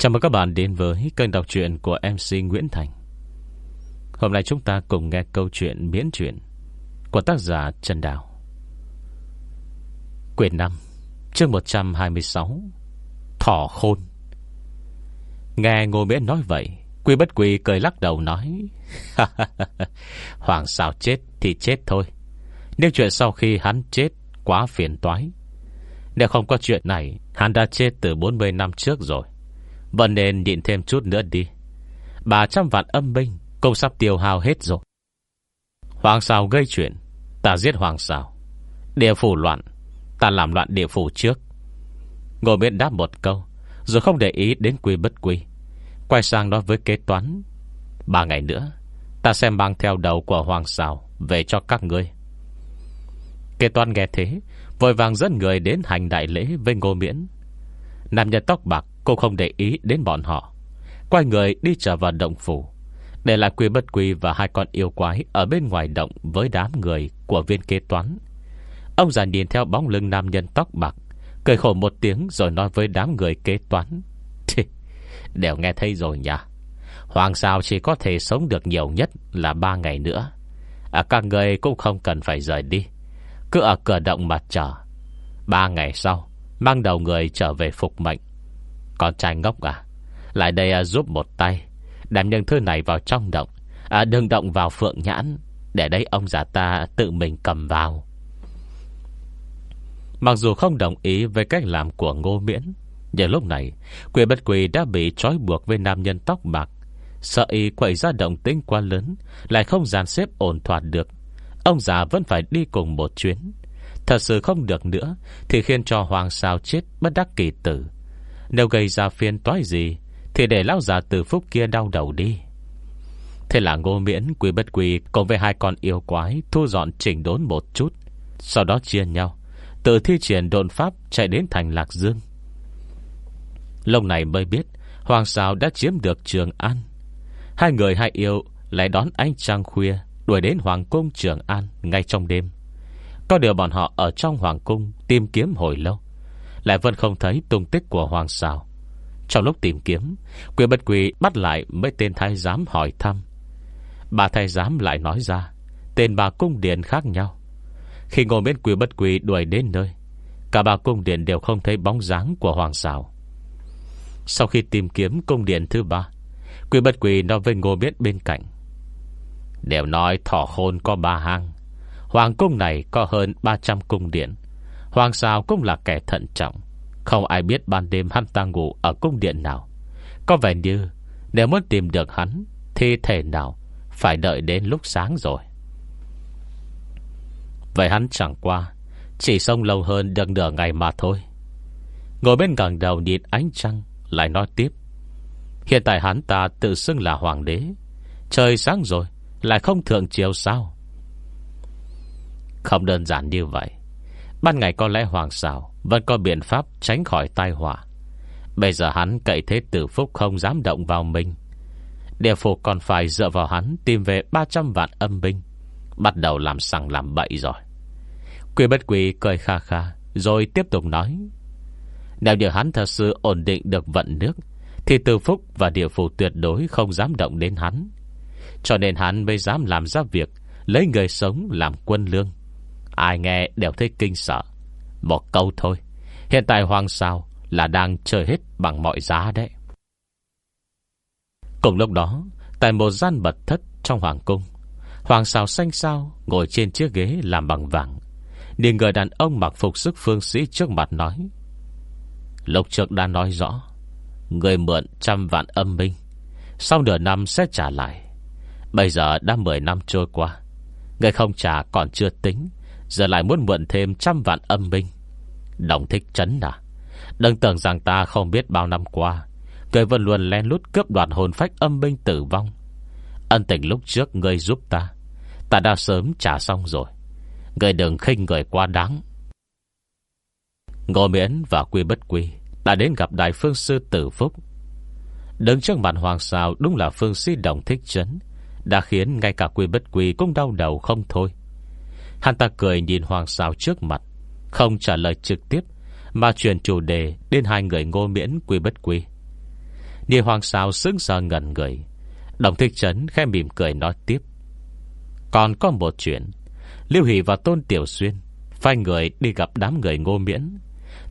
Chào mừng các bạn đến với kênh đọc truyện của MC Nguyễn Thành. Hôm nay chúng ta cùng nghe câu chuyện miễn truyện Của tác giả Trần Đào. Quyển 5 chương 126 Thỏ khôn. Nghe Ngô Miễn nói vậy, Quy bất quy cười lắc đầu nói Hoàng sao chết thì chết thôi. Nhưng chuyện sau khi hắn chết Quá phiền toái, Nếu không có chuyện này, Hắn đã chết từ 40 năm trước rồi. Vẫn nên nhịn thêm chút nữa đi. 300 vạn âm binh Cũng sắp tiêu hao hết rồi. Hoàng sao gây chuyện, Ta giết hoàng sao Địa phủ loạn, Ta làm loạn địa phủ trước. Ngồi Miễn đáp một câu, Rồi không để ý đến quy bất quy. Quay sang nói với kế toán, Ba ngày nữa, Ta xem mang theo đầu của Hoàng xào Về cho các ngươi. Kế toán nghe thế, Vội vàng dẫn người đến hành đại lễ với Ngô Miễn. Nam nhân tóc bạc Cô không để ý đến bọn họ. Quay người đi trở vào động phủ. Để lại quy bất quy và hai con yêu quái Ở bên ngoài động với đám người Của viên kế toán. Ông già nhìn theo bóng lưng nam nhân tóc bạc Cười khổ một tiếng rồi nói với đám người kế toán. Đều nghe thấy rồi nhỉ? Hoàng sao chỉ có thể sống được nhiều nhất Là ba ngày nữa. À, Các người cũng không cần phải rời đi. Cứ ở cửa động mà chờ. Ba ngày sau Mang đầu người trở về phục mệnh. Con trai ngốc à Lại đây à, giúp một tay Đem những thứ này vào trong động. À, Đừng động vào phượng nhãn Để đấy ông già ta tự mình cầm vào. Mặc dù không đồng ý với cách làm của Ngô Miễn Nhưng lúc này Quỷ bất quỷ đã bị trói buộc với nam nhân tóc bạc. Sợ y quậy ra động tính quá lớn Lại không dàn xếp ổn thỏa được. Ông già vẫn phải đi cùng một chuyến. Thật sự không được nữa, Thì khiến cho hoàng sao chết bất đắc kỳ tử. Nếu gây ra phiên toái gì, Thì để lão già từ phúc kia đau đầu đi. Thế là ngô miễn quý bất quỷ Cùng với hai con yêu quái Thu dọn chỉnh đốn một chút, Sau đó chia nhau, Tự thi triển độn pháp chạy đến thành Lạc Dương. Lâu này mới biết, Hoàng sao đã chiếm được Trường An. Hai người hai yêu Lại đón anh trang khuya Đuổi đến Hoàng cung Trường An Ngay trong đêm. Có điều bọn họ ở trong Hoàng cung Tìm kiếm hồi lâu, Lại vẫn không thấy tung tích của Hoàng sao Trong lúc tìm kiếm, Quỷ bất quỷ bắt lại mấy tên thái giám hỏi thăm. Bà thái giám lại nói ra, Tên bà cung điện khác nhau. Khi ngồi bên quỷ bất quỷ đuổi đến nơi, Cả bà cung điện đều không thấy bóng dáng của Hoàng xào. Sau khi tìm kiếm cung điện thứ ba, Quỷ bất quỷ nói với ngô biết bên cạnh, Đều nói thỏ khôn có ba hang Hoàng cung này có hơn 300 cung điện. Hoàng sao cũng là kẻ thận trọng. Không ai biết ban đêm hắn ta ngủ Ở cung điện nào. Có vẻ như nếu muốn tìm được hắn Thì thể nào Phải đợi đến lúc sáng rồi. Vậy hắn chẳng qua Chỉ sông lâu hơn được nửa ngày mà thôi. Ngồi bên gần đầu nhìn ánh trăng Lại nói tiếp. Hiện tại hắn ta tự xưng là hoàng đế. Trời sáng rồi, Lại không thượng chiều sao? Không đơn giản như vậy. Ban ngày có lẽ hoàng xào Vẫn có biện pháp tránh khỏi tai họa. Bây giờ hắn cậy thế tử phúc Không dám động vào mình. Địa phủ còn phải dựa vào hắn Tìm về 300 vạn âm binh. Bắt đầu làm sằng làm bậy rồi. Quỷ bất quỷ cười kha kha, Rồi tiếp tục nói. Nếu như hắn thật sự ổn định được vận nước, Thì tử phúc và địa phủ tuyệt đối Không dám động đến hắn. Cho nên hắn mới dám làm ra việc Lấy người sống làm quân lương. Ai nghe đều thấy kinh sợ. Một câu thôi, Hiện tại hoàng sao là đang chơi hết bằng mọi giá đấy. Cùng lúc đó, Tại một gian bật thất trong hoàng cung, Hoàng sao xanh sao Ngồi trên chiếc ghế làm bằng vàng. Nhìn người đàn ông mặc phục sức phương sĩ trước mặt nói Lục trực đã nói rõ, Người mượn trăm vạn âm binh, Sau nửa năm sẽ trả lại. Bây giờ đã 10 năm trôi qua, Người không trả còn chưa tính. Giờ lại muốn mượn thêm trăm vạn âm binh. Đồng thích chấn à Đừng tưởng rằng ta không biết bao năm qua, Người vẫn luôn len lút cướp đoạt hồn phách âm binh tử vong. Ân tình lúc trước người giúp ta Ta đã sớm trả xong rồi. Người đừng khinh người quá đáng. Ngô Miễn và Quy Bất Quy Đã đến gặp Đại Phương Sư Tử Phúc. Đứng trước mặt Hoàng Sao Đúng là Phương Sĩ Đồng Thích Trấn Đã khiến ngay cả Quy Bất Quy Cũng đau đầu không thôi. Hắn ta cười nhìn Hoàng Sao trước mặt, Không trả lời trực tiếp, Mà chuyển chủ đề đến hai người Ngô Miễn Quy Bất Quy. Nhìn hoàng sao sững sờ ngẩn người, Đồng thích trấn khẽ mỉm cười nói tiếp. Còn có một chuyện, Lưu Hỷ và Tôn Tiểu Xuyên Phai người đi gặp đám người ngô miễn.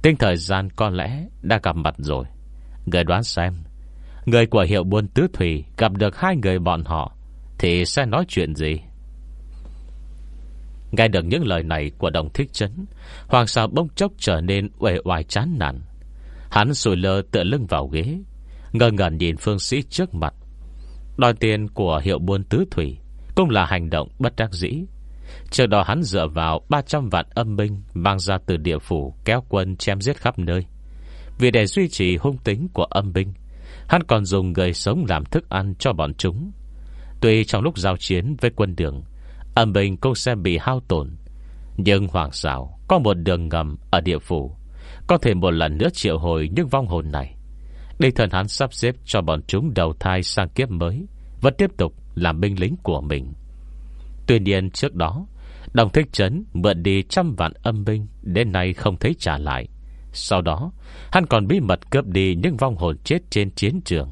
Tinh thời gian có lẽ Đã gặp mặt rồi. Người đoán xem, Người của hiệu buôn tứ thủy Gặp được hai người bọn họ Thì sẽ nói chuyện gì? Nghe được những lời này của đồng thích chấn Hoàng sao bông chốc trở nên uể oải chán nản. Hắn sùi lơ tựa lưng vào ghế Ngờ ngẩn nhìn phương sĩ trước mặt. Đòi tiền của hiệu buôn tứ thủy Cũng là hành động bất đắc dĩ. Trước đó hắn dựa vào 300 vạn âm binh Mang ra từ địa phủ Kéo quân chém giết khắp nơi. Vì để duy trì hung tính của âm binh, Hắn còn dùng người sống làm thức ăn cho bọn chúng. Tuy trong lúc giao chiến với quân đường Âm binh cũng sẽ bị hao tổn. Nhưng hoàng xảo Có một đường ngầm ở địa phủ. Có thể một lần nữa triệu hồi những vong hồn này. Địch thần hắn sắp xếp cho bọn chúng đầu thai sang kiếp mới và tiếp tục làm binh lính của mình. Tuy nhiên trước đó, Đồng thích trấn mượn đi trăm vạn âm binh, Đến nay không thấy trả lại. Sau đó, Hắn còn bí mật cướp đi những vong hồn chết trên chiến trường.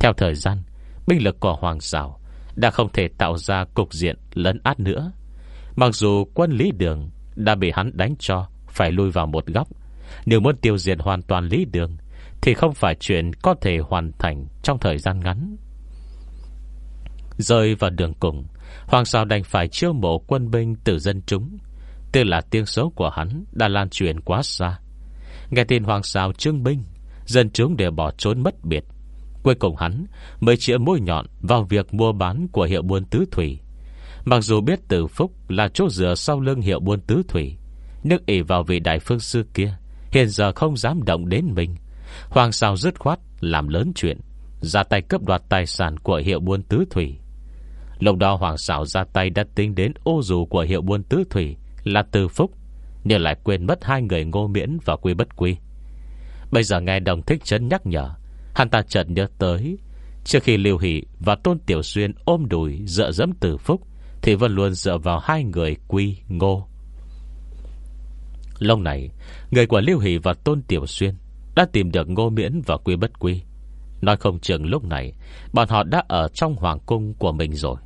Theo thời gian, Binh lực của Hoàng Giảo đã không thể tạo ra cục diện lấn át nữa. Mặc dù quân Lý Đường Đã bị hắn đánh cho Phải lui vào một góc Nếu muốn tiêu diệt hoàn toàn Lý Đường Thì không phải chuyện có thể hoàn thành Trong thời gian ngắn. Rơi vào đường cùng, Hoàng Sao đành phải chiêu mộ quân binh từ dân chúng, Tức là tiếng xấu của hắn Đã lan truyền quá xa. Nghe tin Hoàng Sao trương binh, Dân chúng đều bỏ trốn mất biệt. Cuối cùng hắn mới chĩa môi nhọn Vào việc mua bán của hiệu buôn tứ thủy. Mặc dù biết Tử Phúc Là chỗ dựa sau lưng hiệu buôn tứ thủy Nước ỉ vào vị đại phương sư kia, Hiện giờ không dám động đến mình. Hoàng Sao dứt khoát Làm lớn chuyện, Ra tay cướp đoạt tài sản của hiệu buôn tứ thủy. Lúc đó Hoàng xảo ra tay đã tính đến ô dù của hiệu buôn tứ thủy Là Từ Phúc, Nhưng lại quên mất hai người ngô miễn và quy bất quy. Bây giờ nghe đồng thích chấn nhắc nhở Hắn ta chợt nhớ tới, Trước khi Lưu Hỷ và Tôn Tiểu Xuyên ôm đùi dựa dẫm Từ Phúc, Thì vẫn luôn dựa vào hai người quy ngô. Lâu này, Người của Lưu Hỷ và Tôn Tiểu Xuyên Đã tìm được ngô miễn và quy bất quy. Nói không chừng lúc này, Bọn họ đã ở trong hoàng cung của mình rồi.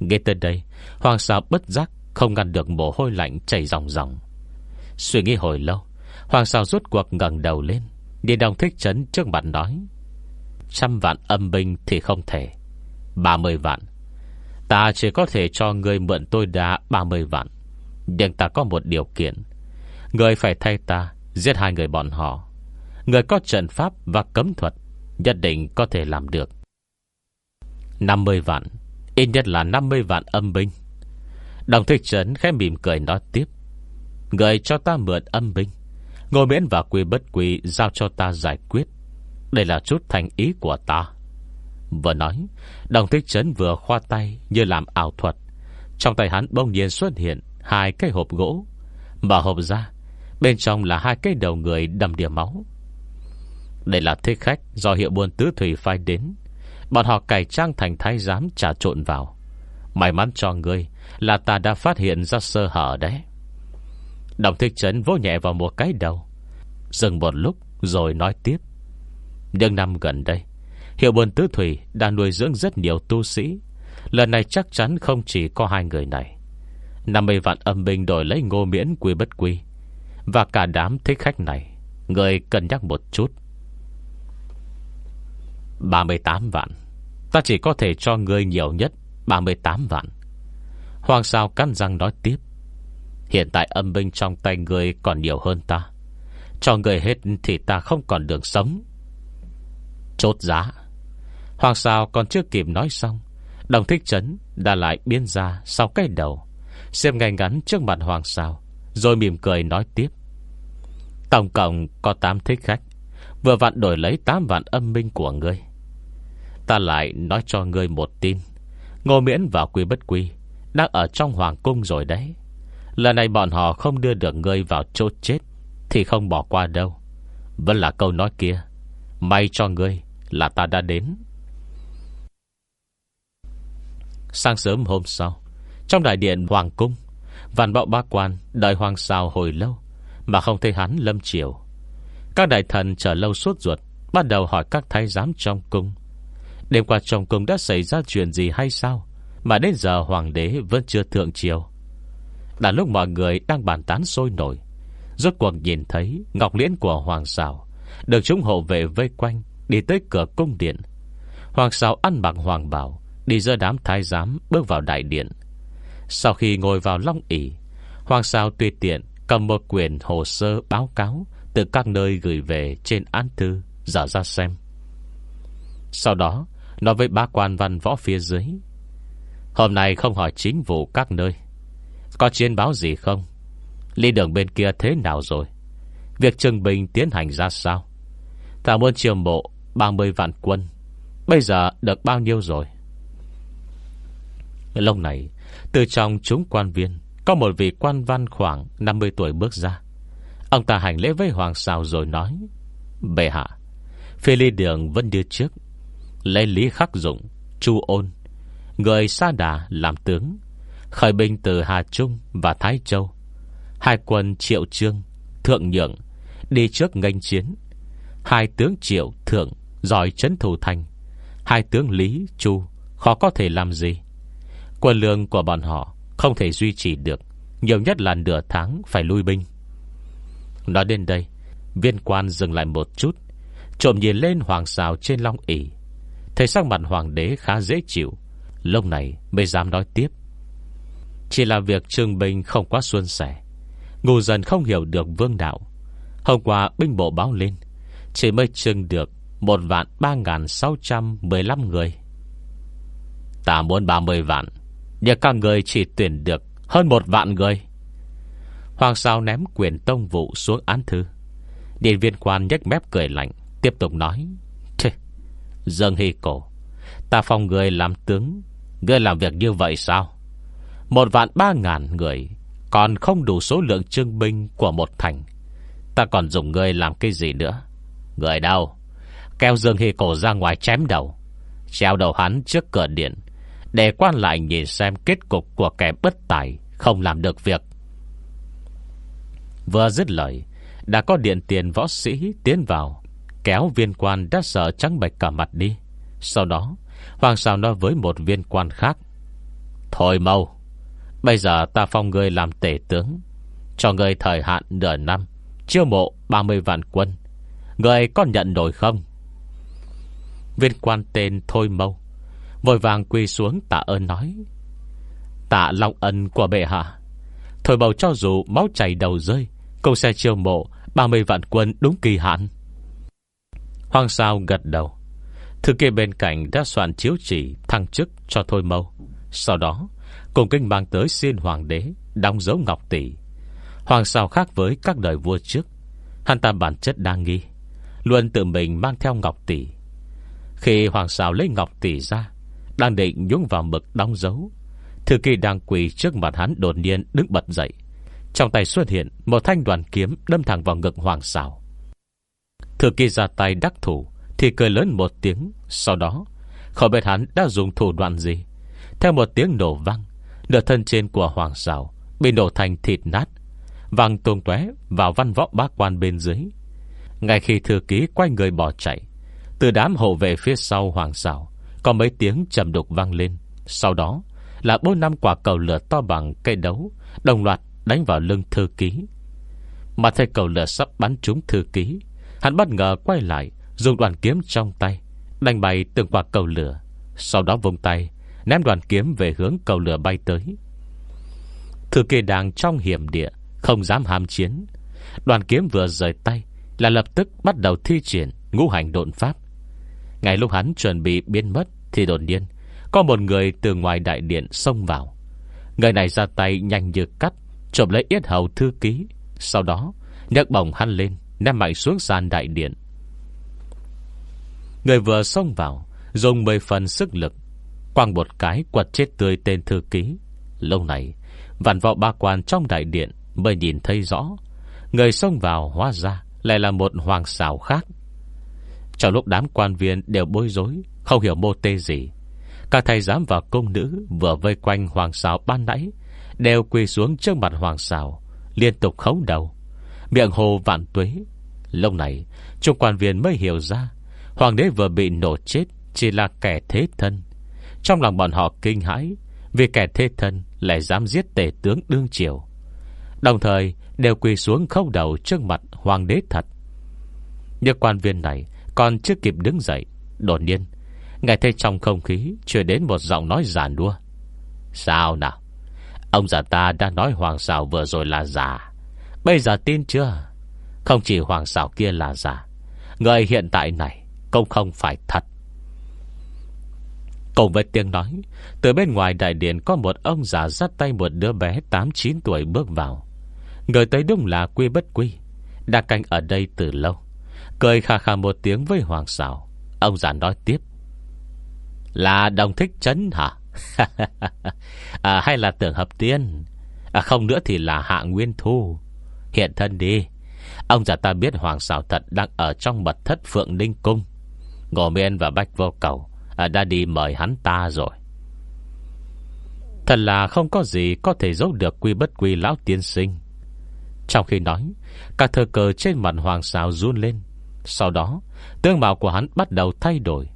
Nghe tới đây, Hoàng sao bất giác Không ngăn được mồ hôi lạnh chảy ròng ròng. Suy nghĩ hồi lâu, Hoàng sao rút cuộc ngẩng đầu lên Điền đồng thích trấn trước mặt nói Trăm vạn âm binh thì không thể. Ba mươi vạn. Ta chỉ có thể cho người mượn tôi đá mươi vạn. Nhưng ta có một điều kiện. Người phải thay ta Giết hai người bọn họ. Người có trận pháp và cấm thuật, Nhất định có thể làm được. 50 vạn. Ít nhất là 50 vạn âm binh. Đồng thích trấn khẽ mỉm cười nói tiếp. Người cho ta mượn âm binh. Ngồi miễn và quy bất quy Giao cho ta giải quyết. Đây là chút thành ý của ta. Vừa nói, Đồng thích trấn vừa khoa tay Như làm ảo thuật. Trong tay hắn bỗng nhiên xuất hiện Hai cái hộp gỗ. Mở hộp ra, Bên trong là hai cái đầu người đầm đìa máu. Đây là thích khách do hiệu buôn tứ thủy phai đến. Bọn họ cải trang thành thái giám trà trộn vào. May mắn cho ngươi Là ta đã phát hiện ra sơ hở đấy. Đồng thích trấn vỗ nhẹ vào một cái đầu. Dừng một lúc rồi nói tiếp những năm gần đây, Hiệu buồn tứ thủy đã nuôi dưỡng rất nhiều tu sĩ. Lần này chắc chắn không chỉ có hai người này. 50 vạn âm binh đổi lấy ngô miễn quy bất quy. Và cả đám thích khách này, Người cân nhắc một chút. 38 vạn. Ta chỉ có thể cho người nhiều nhất 38 vạn. Hoàng sao cắn răng nói tiếp. Hiện tại âm binh trong tay người còn nhiều hơn ta. Cho người hết thì ta không còn đường sống. Chốt giá. Hoàng sao còn chưa kịp nói xong, Đồng thích trấn đã lại biến ra Sau cái đầu, Xem ngay ngắn trước mặt Hoàng sao Rồi mỉm cười nói tiếp. Tổng cộng có 8 thích khách, Vừa vặn đổi lấy 8 vạn âm minh của ngươi. Ta lại nói cho ngươi một tin, Ngô miễn và quy bất quy Đang ở trong hoàng cung rồi đấy. Lần này bọn họ không đưa được ngươi vào chốt chết Thì không bỏ qua đâu. Vẫn là câu nói kia, May cho ngươi là ta đã đến. Sáng sớm hôm sau, Trong đại điện Hoàng Cung, Vạn bạo ba quan đợi Hoàng Sao hồi lâu Mà không thấy hắn lâm chiều. Các đại thần chờ lâu suốt ruột, Bắt đầu hỏi các thái giám trong cung. Đêm qua trong cung đã xảy ra chuyện gì hay sao Mà đến giờ hoàng đế vẫn chưa thượng triều Đã lúc mọi người đang bàn tán sôi nổi, Rốt cuộc nhìn thấy Ngọc liễn của hoàng xào Được chúng hộ vệ vây quanh. Đi tới cửa cung điện. Hoàng Sáu ăn mặc hoàng bảo Đi giữa đám thái giám bước vào đại điện. Sau khi ngồi vào long ỷ, Hoàng Sáu tùy tiện Cầm một quyển hồ sơ báo cáo Từ các nơi gửi về trên án thư Dở ra xem. Sau đó, Nói với ba quan văn võ phía dưới, Hôm nay không hỏi chính vụ các nơi. Có chiến báo gì không? Lý đường bên kia thế nào rồi? Việc trừng bình tiến hành ra sao? Ta muốn chiều mộ 30 vạn quân. Bây giờ được bao nhiêu rồi? Lúc này, Từ trong chúng quan viên, Có một vị quan văn khoảng 50 tuổi bước ra. Ông ta hành lễ với hoàng sao rồi nói, Bệ hạ, Phi ly đường vẫn đưa trước. Lấy Lý Khắc Dụng, Chu Ôn, Người Sa Đà làm tướng, Khởi binh từ Hà Trung và Thái Châu. Hai quân Triệu Trương, Thượng Nhượng Đi trước nghênh chiến. Hai tướng Triệu Thượng Giỏi chấn thủ thành. Hai tướng Lý, Chu, Khó có thể làm gì. Quân lương của bọn họ Không thể duy trì được, Nhiều nhất là nửa tháng phải lui binh. Nói đến đây, Viên quan dừng lại một chút, Trộm nhìn lên hoàng xào trên long ỉ Thấy sắc mặt hoàng đế khá dễ chịu, Lúc này mới dám nói tiếp. Chỉ là việc trương binh không quá xuân sẻ Ngù dần không hiểu được vương đạo. Hôm qua binh bộ báo lên, Chỉ mới trưng được một vạn ba ngàn sáu trăm mười lăm người. Ta muốn ba mươi vạn, Nhưng các người chỉ tuyển được Hơn một vạn người. Hoàng sao ném quyền tông vụ xuống án thư. Điện viên quan nhếch mép cười lạnh, Tiếp tục nói Thế Dân Hy Cổ, Ta phong người làm tướng Ngươi làm việc như vậy sao? Một vạn ba ngàn người, Còn không đủ số lượng trương binh Của một thành. Ta còn dùng ngươi làm cái gì nữa? Người đâu? Kéo Dương Hy Cổ ra ngoài chém đầu. Treo đầu hắn trước cửa điện, Để quan lại nhìn xem kết cục Của kẻ bất tài Không làm được việc. Vừa dứt lời, Đã có điện tiền võ sĩ tiến vào, Kéo viên quan đã sợ trắng bạch cả mặt đi. Sau đó, Hoàng sào nói với một viên quan khác, Thôi mau, Bây giờ ta phong người làm tể tướng, Cho người thời hạn nửa năm, Chiêu mộ 30 vạn quân. Người có nhận nổi không? Viên quan tên Thôi Mâu. Vội vàng quỳ xuống tạ ơn nói. Tạ lòng ân của bệ hạ, Thôi bầu cho dù máu chảy đầu rơi Công xe chiêu mộ 30 vạn quân đúng kỳ hạn. Hoàng sao gật đầu. Thư kia bên cạnh đã soạn chiếu chỉ Thăng chức cho Thôi Mâu. Sau đó, cùng kinh mang tới xin hoàng đế Đóng dấu ngọc tỷ. Hoàng sao khác với các đời vua trước. Hắn ta bản chất đa nghi, Luôn tự mình mang theo ngọc tỷ khi hoàng xào lấy ngọc tỷ ra, Đang định nhúng vào mực đóng dấu, Thư kỳ đang quỳ trước mặt hắn đột nhiên đứng bật dậy. Trong tay xuất hiện Một thanh đoàn kiếm đâm thẳng vào ngực hoàng xào. Thư kỳ ra tay đắc thủ, Thì cười lớn một tiếng. Sau đó Khỏi biết hắn đã dùng thủ đoạn gì. Theo một tiếng nổ vang, Nửa thân trên của hoàng xào Bị nổ thành thịt nát Vàng tuôn tué vào văn võ bác quan bên dưới. Ngay khi thư ký quay người bỏ chạy từ đám hộ về phía sau hoàng xảo, Có mấy tiếng trầm đục vang lên. Sau đó là bốn năm quả cầu lửa to bằng cây đấu, Đồng loạt đánh vào lưng thư ký. Mà thấy cầu lửa sắp bắn trúng thư ký, Hắn bất ngờ quay lại, Dùng đoàn kiếm trong tay, Đánh bay từng quả cầu lửa. Sau đó vùng tay, Ném đoàn kiếm về hướng cầu lửa bay tới. Thư ký đang trong hiểm địa, Không dám ham chiến. Đoàn kiếm vừa rời tay Là lập tức bắt đầu thi triển Ngũ hành độn pháp. Ngay lúc hắn chuẩn bị biến mất Thì đột nhiên, Có một người từ ngoài đại điện xông vào. Người này ra tay nhanh như cắt, Trộm lấy yết hầu thư ký. Sau đó, nhấc bổng hắn lên, Ném mạnh xuống sàn đại điện. Người vừa xông vào, Dùng 10 phần sức lực, Quăng một cái quật chết tươi tên thư ký. Lâu này, Vạn vọ ba quan trong đại điện Mới nhìn thấy rõ, Người xông vào hóa ra Lại là một hoàng xảo khác. Trong lúc đám quan viên đều bối rối, Không hiểu mô tê gì Các thầy giám và công nữ Vừa vây quanh hoàng xào ban nãy, Đều quỳ xuống trước mặt hoàng xào, Liên tục khấu đầu, Miệng hồ vạn tuế. Lúc này Trung quan viên mới hiểu ra, Hoàng đế vừa bị nổ chết Chỉ là kẻ thế thân. Trong lòng bọn họ kinh hãi, Vì kẻ thế thân lại dám giết tể tướng đương triều. Đồng thời, Đều quỳ xuống khâu đầu trước mặt Hoàng đế thật. Nhưng quan viên này còn chưa kịp đứng dậy, Đột nhiên Ngài thấy trong không khí chưa đến một giọng nói giả đua Sao nào? Ông già ta đã nói hoàng xào vừa rồi là giả Bây giờ tin chưa? Không chỉ hoàng xào kia là giả Người hiện tại này Cũng không phải thật. Cùng với tiếng nói, Từ bên ngoài đại điện có một ông già dắt tay một đứa bé 8-9 tuổi bước vào. Người tới đúng là quy bất quy, Đã canh ở đây từ lâu. Cười khà khà một tiếng với hoàng Sảo. Ông già nói tiếp. Là đồng thích chấn hả? À, Hay là tưởng hợp tiên? À, Không nữa thì là hạ nguyên thu. Hiện thân đi. Ông già ta biết hoàng Sảo thật Đang ở trong mật thất phượng ninh cung. Ngô Miên và Bách Vô Cầu à, Đã đi mời hắn ta rồi. Thật là không có gì Có thể giấu được quy bất quy lão tiên sinh. Trong khi nói Các thơ cờ trên mặt hoàng Sảo run lên. Sau đó Tương mạo của hắn bắt đầu thay đổi.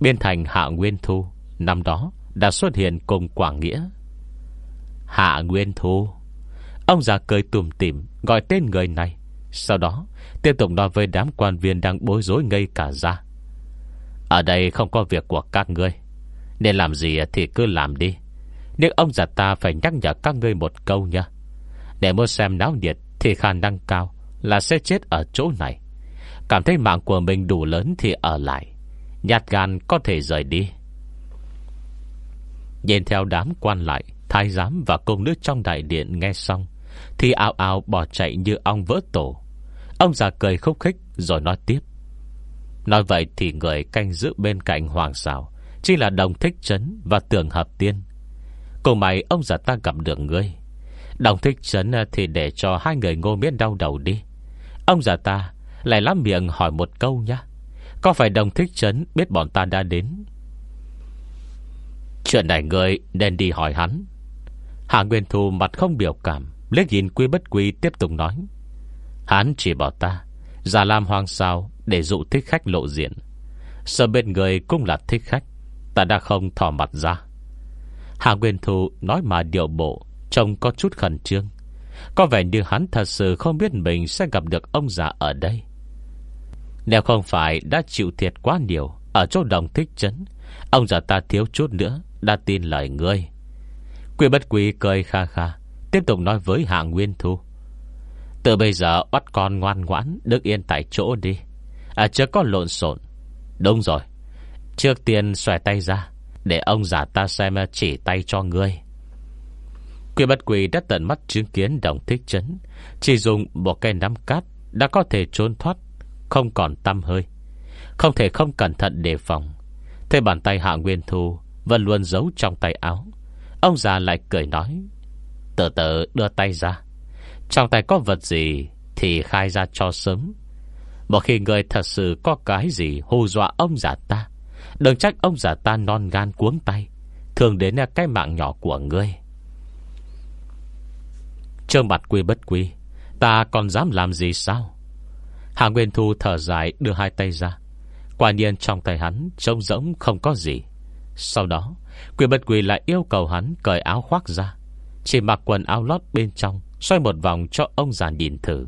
Biên thành hạ nguyên thu, Năm đó đã xuất hiện cùng Quảng Nghĩa. Hạ Nguyên Thu, Ông già cười tùm tìm Gọi tên người này, Sau đó tiếp tục nói với đám quan viên Đang bối rối ngây cả ra. Ở đây không có việc của các ngươi, Nên làm gì thì cứ làm đi. Nhưng ông già ta phải nhắc nhở các ngươi một câu nha Để muốn xem náo nhiệt Thì khả năng cao Là sẽ chết ở chỗ này. Cảm thấy mạng của mình đủ lớn thì ở lại. Nhạt gan có thể rời đi. Nhìn theo đám quan lại, Thái giám và công nữ trong đại điện nghe xong, Thì ao ao bỏ chạy như ong vỡ tổ. Ông già cười khúc khích Rồi nói tiếp. Nói vậy thì người canh giữ bên cạnh hoàng xảo Chỉ là đồng thích trấn Và tường hợp tiên. Cùng mày, ông già ta gặp được ngươi. Đồng thích trấn thì để cho Hai người ngô miết đau đầu đi. Ông già ta lại lắm miệng hỏi một câu nhá. Có phải đồng thích trấn Biết bọn ta đã đến? Chuyện này người nên đi hỏi hắn. Hạ Nguyên Thu mặt không biểu cảm, Liếc nhìn quy bất quy tiếp tục nói. Hắn chỉ bảo ta Giả làm hoàng sao để dụ thích khách lộ diện. Sợ bên người cũng là thích khách, Ta đã không thò mặt ra. Hạ Nguyên Thu nói mà điệu bộ, Trông có chút khẩn trương. Có vẻ như hắn thật sự không biết Mình sẽ gặp được ông già ở đây. Nếu không phải đã chịu thiệt quá nhiều Ở chỗ đồng thích trấn Ông già ta thiếu chút nữa Đã tin lời ngươi. Quy bất quý cười kha kha, Tiếp tục nói với Hạ Nguyên Thu. Từ bây giờ bắt con ngoan ngoãn Đứng yên tại chỗ đi. À chưa có lộn xộn. Đúng rồi. Trước tiên xòe tay ra, Để ông già ta xem chỉ tay cho ngươi. Quy bất quỷ đã tận mắt chứng kiến đồng thích chấn, Chỉ dùng một cây nắm cát Đã có thể trốn thoát không còn tâm hơi. Không thể không cẩn thận đề phòng. Thế bàn tay Hạ Nguyên Thu Vẫn luôn giấu trong tay áo. Ông già lại cười nói Từ từ đưa tay ra. Trong tay có vật gì Thì khai ra cho sớm. Một khi người thật sự có cái gì Hù dọa ông già ta, Đừng trách ông già ta non gan cuống tay, Thường đến cái mạng nhỏ của ngươi. Trương mặt quy bất quy, Ta còn dám làm gì sao? Hạ Nguyên Thu thở dài, đưa hai tay ra. Quả nhiên trong tay hắn Trông rỗng không có gì. Sau đó, Quyền bất quỳ lại yêu cầu hắn Cởi áo khoác ra. Chỉ mặc quần áo lót bên trong, Xoay một vòng cho ông già nhìn thử.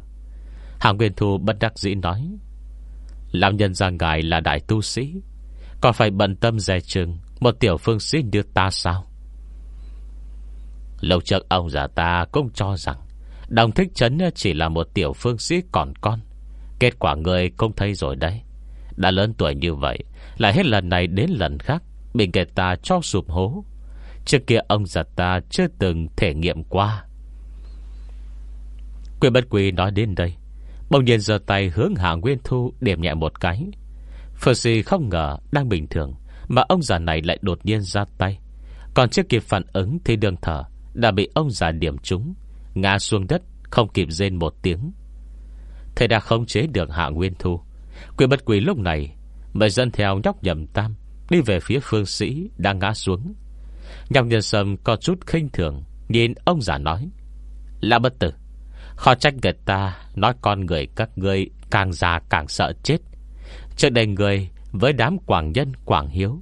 Hàng Nguyên Thu bất đắc dĩ nói, Lão nhân ra ngài là đại tu sĩ Còn phải bận tâm dè chừng Một tiểu phương sĩ như ta sao? Lâu trước ông già ta cũng cho rằng, Đồng thích chấn chỉ là một tiểu phương sĩ còn con. Kết quả người không thấy rồi đấy. Đã lớn tuổi như vậy, Lại hết lần này đến lần khác, Bị người ta cho sụp hố. Trước kia ông già ta chưa từng thể nghiệm qua. Quyền bất quỳ nói đến đây, Bỗng nhiên giơ tay hướng Hạ Nguyên Thu Điểm nhẹ một cái. Phở si không ngờ đang bình thường, Mà ông già này lại đột nhiên ra tay. Còn chưa kịp phản ứng Thì đường thở đã bị ông già điểm trúng, Ngã xuống đất không kịp rên một tiếng. Thầy đã không chế được Hạ Nguyên Thu. Quyền bất quỷ lúc này Mời dân theo nhóc nhầm tam Đi về phía phương sĩ đang ngã xuống. Nhóc nhân sâm có chút khinh thường, Nhìn ông già nói Là bất tử, Khó trách người ta nói con người các ngươi Càng già càng sợ chết. Trước đây người Với đám quảng nhân, quảng hiếu,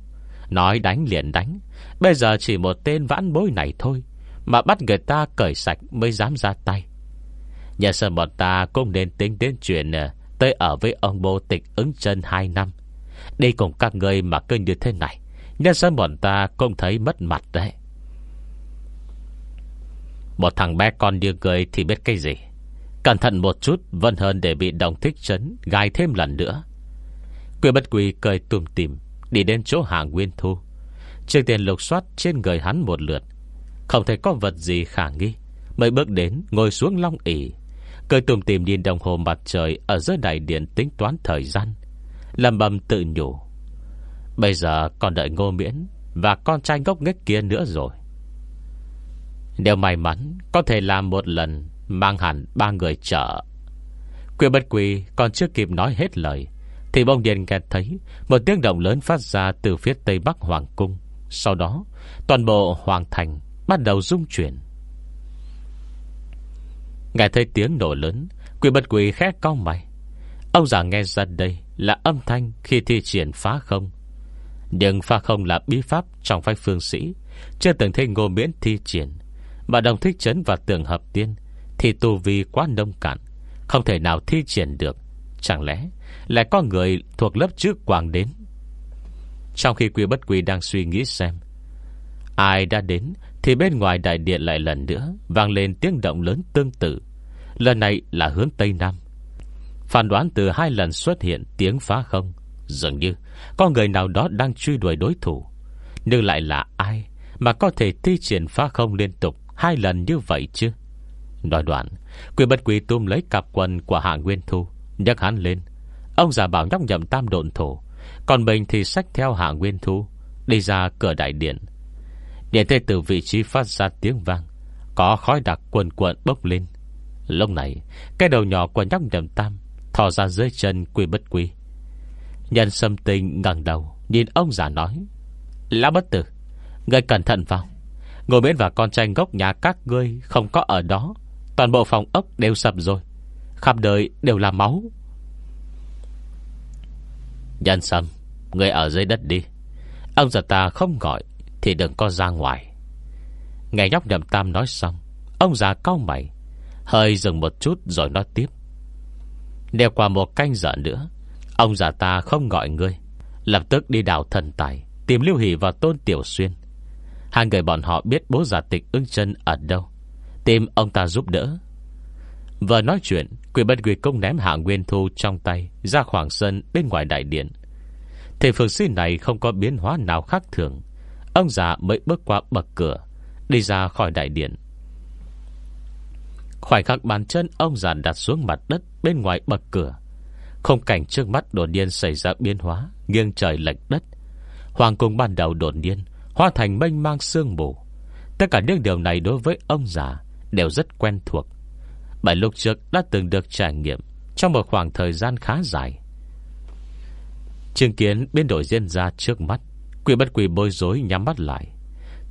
Nói đánh liền đánh, Bây giờ chỉ một tên vãn bối này thôi Mà bắt người ta cởi sạch mới dám ra tay. Nhà sơn bọn ta cũng nên tính đến chuyện ờ, Tới ở với ông bố tịch ứng chân 2 năm. Đi cùng các người mà cứ như thế này, nhà sơn bọn ta cũng thấy mất mặt đấy. Một thằng bé con như người thì biết cái gì? Cẩn thận một chút, Vẫn hơn để bị đồng thích chấn, Gai thêm lần nữa. Quy bất quỳ cười tùm tìm, Đi đến chỗ hàng nguyên thu. Trước tiền lục soát trên người hắn một lượt. Không thấy có vật gì khả nghi, Mới bước đến, ngồi xuống long ỉ. Cười tùm tìm nhìn đồng hồ mặt trời Ở dưới đại điện tính toán thời gian. Làm bầm tự nhủ, Bây giờ còn đợi ngô miễn Và con trai ngốc nghếch kia nữa rồi. Nếu may mắn, Có thể làm một lần Mang hẳn ba người chở Quyền bất quỳ còn chưa kịp nói hết lời, Thì bông điền nghe thấy Một tiếng động lớn phát ra từ phía tây bắc Hoàng Cung. Sau đó, Toàn bộ Hoàng Thành Bắt đầu rung chuyển. Nghe thấy tiếng nổ lớn, Quỷ bật quỷ khét cong mày. Ông già nghe ra đây là âm thanh Khi thi triển phá không. Nhưng phá không là bí pháp Trong phái phương sĩ, Chưa từng thấy ngô miễn thi triển. Mà đồng thích chấn và tường hợp tiên, Thì tu vi quá nông cạn, Không thể nào thi triển được. Chẳng lẽ lại có người thuộc lớp trước quảng đến? Trong khi quỷ bất quỷ đang suy nghĩ xem, Ai đã đến thì bên ngoài đại điện lại lần nữa Vang lên tiếng động lớn tương tự. Lần này là hướng Tây Nam. Phản đoán từ hai lần xuất hiện tiếng phá không. Dường như, Có người nào đó đang truy đuổi đối thủ. Nhưng lại là ai Mà có thể thi triển phá không liên tục Hai lần như vậy chứ? Nói đoạn, Quỷ bất quỳ tôm lấy cặp quần của Hạ Nguyên Thu, nhấc hắn lên. Ông già bảo nhóc nhậm tam độn thổ, Còn mình thì xách theo Hạ Nguyên Thu, Đi ra cửa đại điện. Điện thế từ vị trí phát ra tiếng vang, Có khói đặc quần quần bốc lên. Lúc này, Cái đầu nhỏ của nhóc nhầm tam Thò ra dưới chân quy bất quy. Nhân sâm tinh ngẩng đầu, Nhìn ông già nói, Lão bất tử, Người cẩn thận vào. Ngồi bên và con trai gốc nhà các ngươi Không có ở đó, Toàn bộ phòng ốc đều sập rồi, Khắp đời đều là máu. Nhân sâm, Người ở dưới đất đi. Ông già ta không gọi thì đừng có ra ngoài. Nghe nhóc nhậm tam nói xong, Ông già cao mày, Hơi dừng một chút rồi nói tiếp. Nếu qua một canh giờ nữa, Ông già ta không gọi ngươi, Lập tức đi đào thần tài, Tìm Lưu Hỷ và Tôn Tiểu Xuyên. Hai người bọn họ biết bố giả tịch ưng chân ở đâu, Tìm ông ta giúp đỡ. Vừa nói chuyện, Quỷ bất quỷ công ném hạ nguyên thu trong tay, Ra khoảng sân bên ngoài đại điện. Thể phương sĩ này không có biến hóa nào khác thường. Ông già mới bước qua bậc cửa, Đi ra khỏi đại điện. Khoảnh khắc bàn chân ông già đặt xuống mặt đất Bên ngoài bậc cửa. Không cảnh trước mắt đột nhiên xảy ra biến hóa, Nghiêng trời lệch đất. Hoàng cung ban đầu đột nhiên Hóa thành mênh mang sương mù. Tất cả những điều này đối với ông già Đều rất quen thuộc. Bởi lúc trước đã từng được trải nghiệm Trong một khoảng thời gian khá dài. Chứng kiến biến đổi diễn ra trước mắt Quỷ bất quỷ bối rối nhắm mắt lại.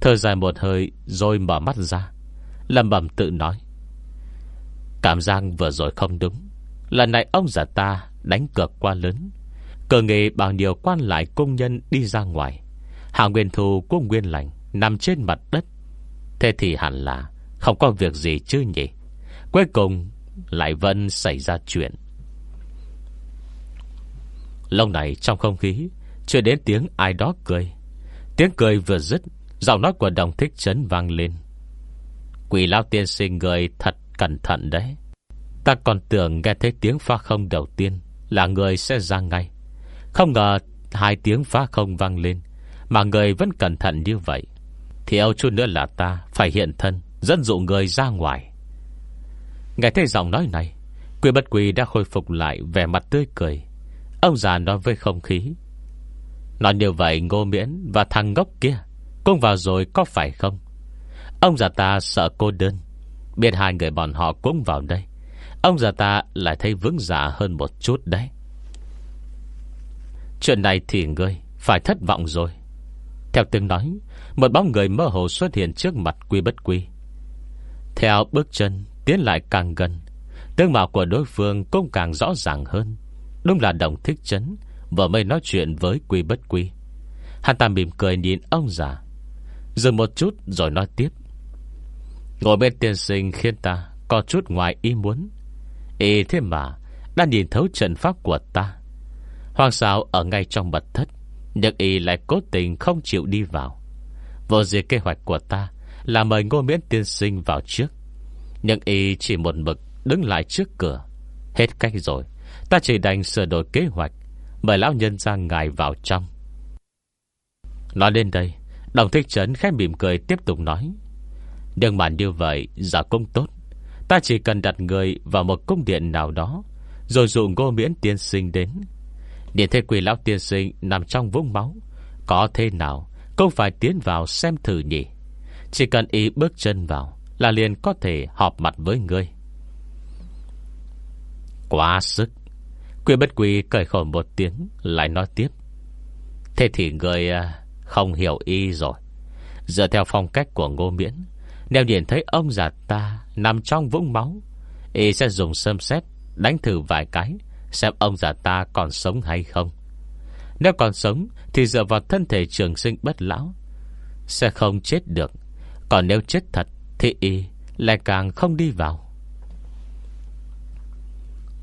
Thở dài một hơi Rồi mở mắt ra. Lâm bẩm tự nói, Cảm giác vừa rồi không đúng. Lần này ông già ta đánh cược quá lớn. Cờ nghề bao nhiêu quan lại công nhân đi ra ngoài. Hạ Nguyên Thu của Nguyên Lành Nằm trên mặt đất. Thế thì hẳn là Không có việc gì chứ nhỉ? Cuối cùng lại vẫn xảy ra chuyện. Lâu này trong không khí chưa đến tiếng ai đó cười. Tiếng cười vừa dứt, Giọng nói của đồng thích chấn vang lên. Quỷ lao tiên sinh người thật cẩn thận đấy. Ta còn tưởng nghe thấy tiếng phá không đầu tiên Là người sẽ ra ngay. Không ngờ hai tiếng phá không vang lên, Mà người vẫn cẩn thận như vậy. Thì âu chút nữa là ta Phải hiện thân, Dẫn dụ người ra ngoài. Nghe thấy giọng nói này, Quỷ bất quỷ đã khôi phục lại Vẻ mặt tươi cười. Ông già nói với không khí Nói như vậy ngô miễn và thằng ngốc kia Cũng vào rồi có phải không? Ông già ta sợ cô đơn. Biết hai người bọn họ cũng vào đây. Ông già ta lại thấy vững dạ hơn một chút đấy. Chuyện này thì ngươi Phải thất vọng rồi. Theo tiếng nói, Một bóng người mơ hồ xuất hiện trước mặt quy bất quy. Theo bước chân, Tiến lại càng gần. Tương mạo của đối phương cũng càng rõ ràng hơn. Đúng là đồng thích chấn Vừa mới nói chuyện với quy bất quy. Hắn ta mỉm cười nhìn ông già. Dừng một chút rồi nói tiếp. Ngồi bên tiên sinh khiến ta Có chút ngoài ý muốn. Ý thế mà, Đã nhìn thấu trận pháp của ta. Hoàng sao ở ngay trong mật thất, Nhưng y lại cố tình không chịu đi vào. Vô diệt kế hoạch của ta Là mời ngô miễn tiên sinh vào trước. Nhưng y chỉ một mực Đứng lại trước cửa. Hết cách rồi, Ta chỉ đành sửa đổi kế hoạch. Mời lão nhân ra ngài vào trong. Nói đến đây, Đồng thích trấn khẽ mỉm cười tiếp tục nói. Nhưng mà như vậy, Giả cũng tốt. Ta chỉ cần đặt người vào một cung điện nào đó, Rồi dụ ngô miễn tiên sinh đến. Điện thế quỷ lão tiên sinh Nằm trong vũng máu. Có thế nào, cũng phải tiến vào xem thử nhỉ. Chỉ cần ý bước chân vào, Là liền có thể họp mặt với ngươi. Quá sức. Quyên bất quỳ cởi khổ một tiếng, Lại nói tiếp. Thế thì người à, không hiểu y rồi. Dựa theo phong cách của ngô miễn, Nếu nhìn thấy ông già ta Nằm trong vũng máu, Y sẽ dùng sơm xét Đánh thử vài cái, Xem ông già ta còn sống hay không. Nếu còn sống, Thì dựa vào thân thể trường sinh bất lão, Sẽ không chết được. Còn nếu chết thật, Thì y lại càng không đi vào.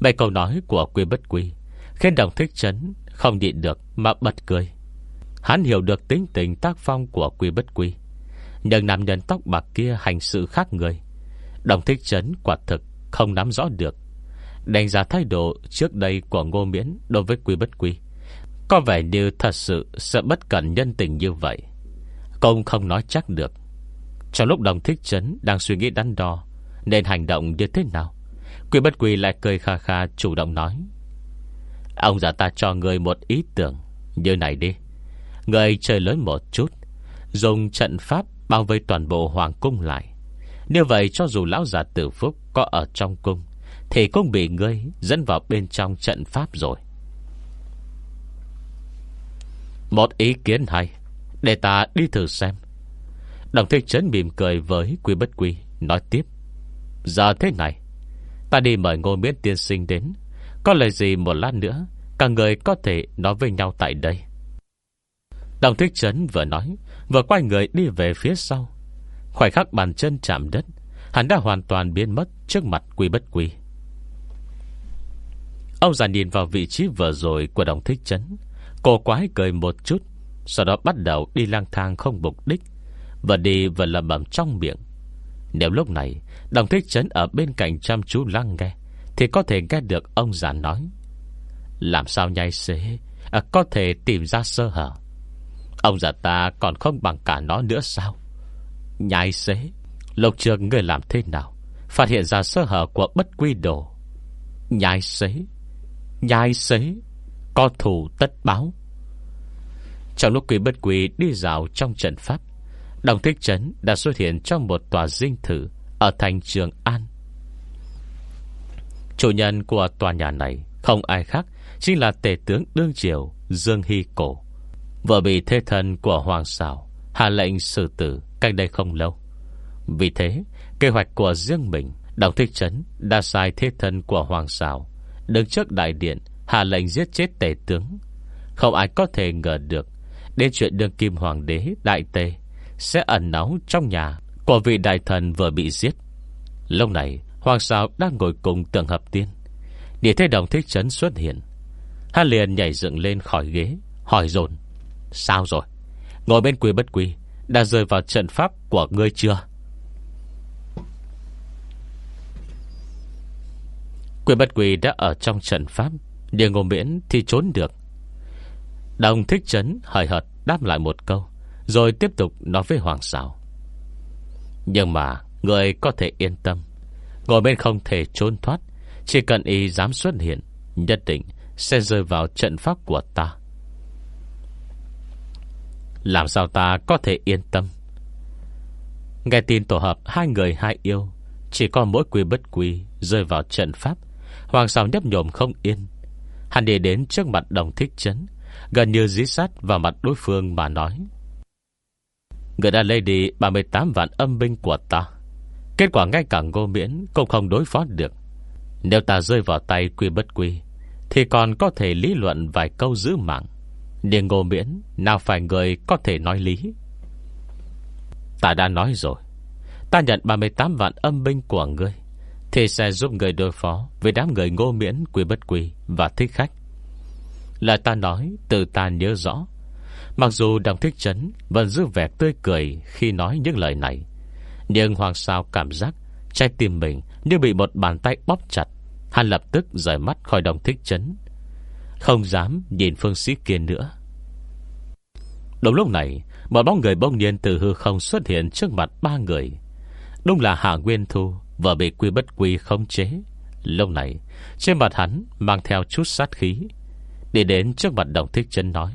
Mấy câu nói của quy bất quy Khiến đồng thích chấn Không nhịn được mà bật cười. Hắn hiểu được tính tình tác phong của quy bất quy, Nhưng nam nhân tóc bạc kia hành sự khác người. Đồng thích chấn quả thực Không nắm rõ được, Đánh giá thái độ trước đây của Ngô Miễn Đối với quy bất quy, Có vẻ như thật sự sẽ bất cẩn nhân tình như vậy. Công không nói chắc được, Trong lúc đồng thích chấn Đang suy nghĩ đắn đo Nên hành động như thế nào Quy bất quy lại cười kha kha chủ động nói. Ông già ta cho người một ý tưởng. Như này đi. Người chơi lớn một chút. Dùng trận pháp bao vây toàn bộ hoàng cung lại. Như vậy cho dù lão già tử phúc Có ở trong cung, Thì cũng bị ngươi dẫn vào bên trong trận pháp rồi. Một ý kiến hay. Để ta đi thử xem. Đồng thích chấn mỉm cười với quy bất quy, Nói tiếp. Giờ thế này Ta đi mời ngô miễn tiên sinh đến. Có lời gì một lát nữa Cả người có thể nói với nhau tại đây. Đồng thích trấn vừa nói Vừa quay người đi về phía sau. Khoảnh khắc bàn chân chạm đất Hắn đã hoàn toàn biến mất Trước mặt quy bất quy. Ông già nhìn vào vị trí vừa rồi Của đồng thích chấn, Cô quái cười một chút Sau đó bắt đầu đi lang thang không mục đích Và đi vừa lầm bầm trong miệng. Nếu lúc này Đồng thích trấn ở bên cạnh chăm chú lắng nghe Thì có thể nghe được ông già nói. Làm sao nhai xế? À, Có thể tìm ra sơ hở. Ông già ta còn không bằng cả nó nữa sao? Nhai xế Lục trường người làm thế nào? Phát hiện ra sơ hở của bất quy đồ. Nhai xế Nhai xế Có thủ tất báo. Trong lúc quý bất quy đi dạo trong trận pháp Đồng thích trấn đã xuất hiện trong một tòa dinh thự Ở thành trường An. Chủ nhân của tòa nhà này Không ai khác Chính là tể tướng đương triều Dương Hy Cổ vợ bị thế thân của Hoàng Sảo Hạ lệnh xử tử cách đây không lâu. Vì thế, Kế hoạch của riêng mình, Đồng Thích Trấn đã sai thế thân của Hoàng Sảo Đứng trước đại điện Hạ lệnh giết chết tể tướng. Không ai có thể ngờ được Đến chuyện đương kim hoàng đế đại tề sẽ ẩn náu trong nhà. Của vị đại thần vừa bị giết. Lúc này, Hoàng sao đang ngồi cùng tượng hợp tiên. Để thấy đồng thích trấn xuất hiện, Hắn liền nhảy dựng lên khỏi ghế, Hỏi dồn, Sao rồi? Ngồi bên quỳ bất quy Đã rơi vào trận pháp của ngươi chưa? Quỳ bất quy đã ở trong trận pháp, Địa ngô miễn thì trốn được. Đồng thích chấn hời hợt đáp lại một câu rồi tiếp tục nói với Hoàng Sảo. Nhưng mà Người có thể yên tâm. Ngồi bên không thể trốn thoát. Chỉ cần y dám xuất hiện, Nhất định sẽ rơi vào trận pháp của ta. Làm sao ta có thể yên tâm? Nghe tin tổ hợp Hai người hai yêu, Chỉ có mỗi quy bất quy Rơi vào trận pháp. Hoàng Sảo nhấp nhổm không yên. Hắn đi đến trước mặt đồng thích chấn, Gần như dí sát vào mặt đối phương mà nói. Người đã lấy đi 38 vạn âm binh của ta. Kết quả ngay cả ngô miễn Cũng không đối phó được. Nếu ta rơi vào tay quy bất quy, Thì còn có thể lý luận vài câu giữ mạng. Nhưng ngô miễn, Nào phải người có thể nói lý? Ta đã nói rồi. Ta nhận 38 vạn âm binh của ngươi, Thì sẽ giúp người đối phó Với đám người ngô miễn quy bất quy Và thích khách. Lời ta nói, từ ta nhớ rõ Mặc dù đồng thích chấn Vẫn giữ vẻ tươi cười khi nói những lời này, Nhưng Hoàng Sao cảm giác Trái tim mình như bị một bàn tay bóp chặt. Hắn lập tức rời mắt khỏi đồng thích chấn, Không dám nhìn phương sĩ kia nữa. Đúng lúc này, Một bóng người bỗng nhiên từ hư không xuất hiện Trước mặt ba người. Đúng là Hạ Nguyên Thu Vợ bị quy bất quy không chế. Lúc này, trên mặt hắn Mang theo chút sát khí. Đi đến trước mặt đồng thích chân nói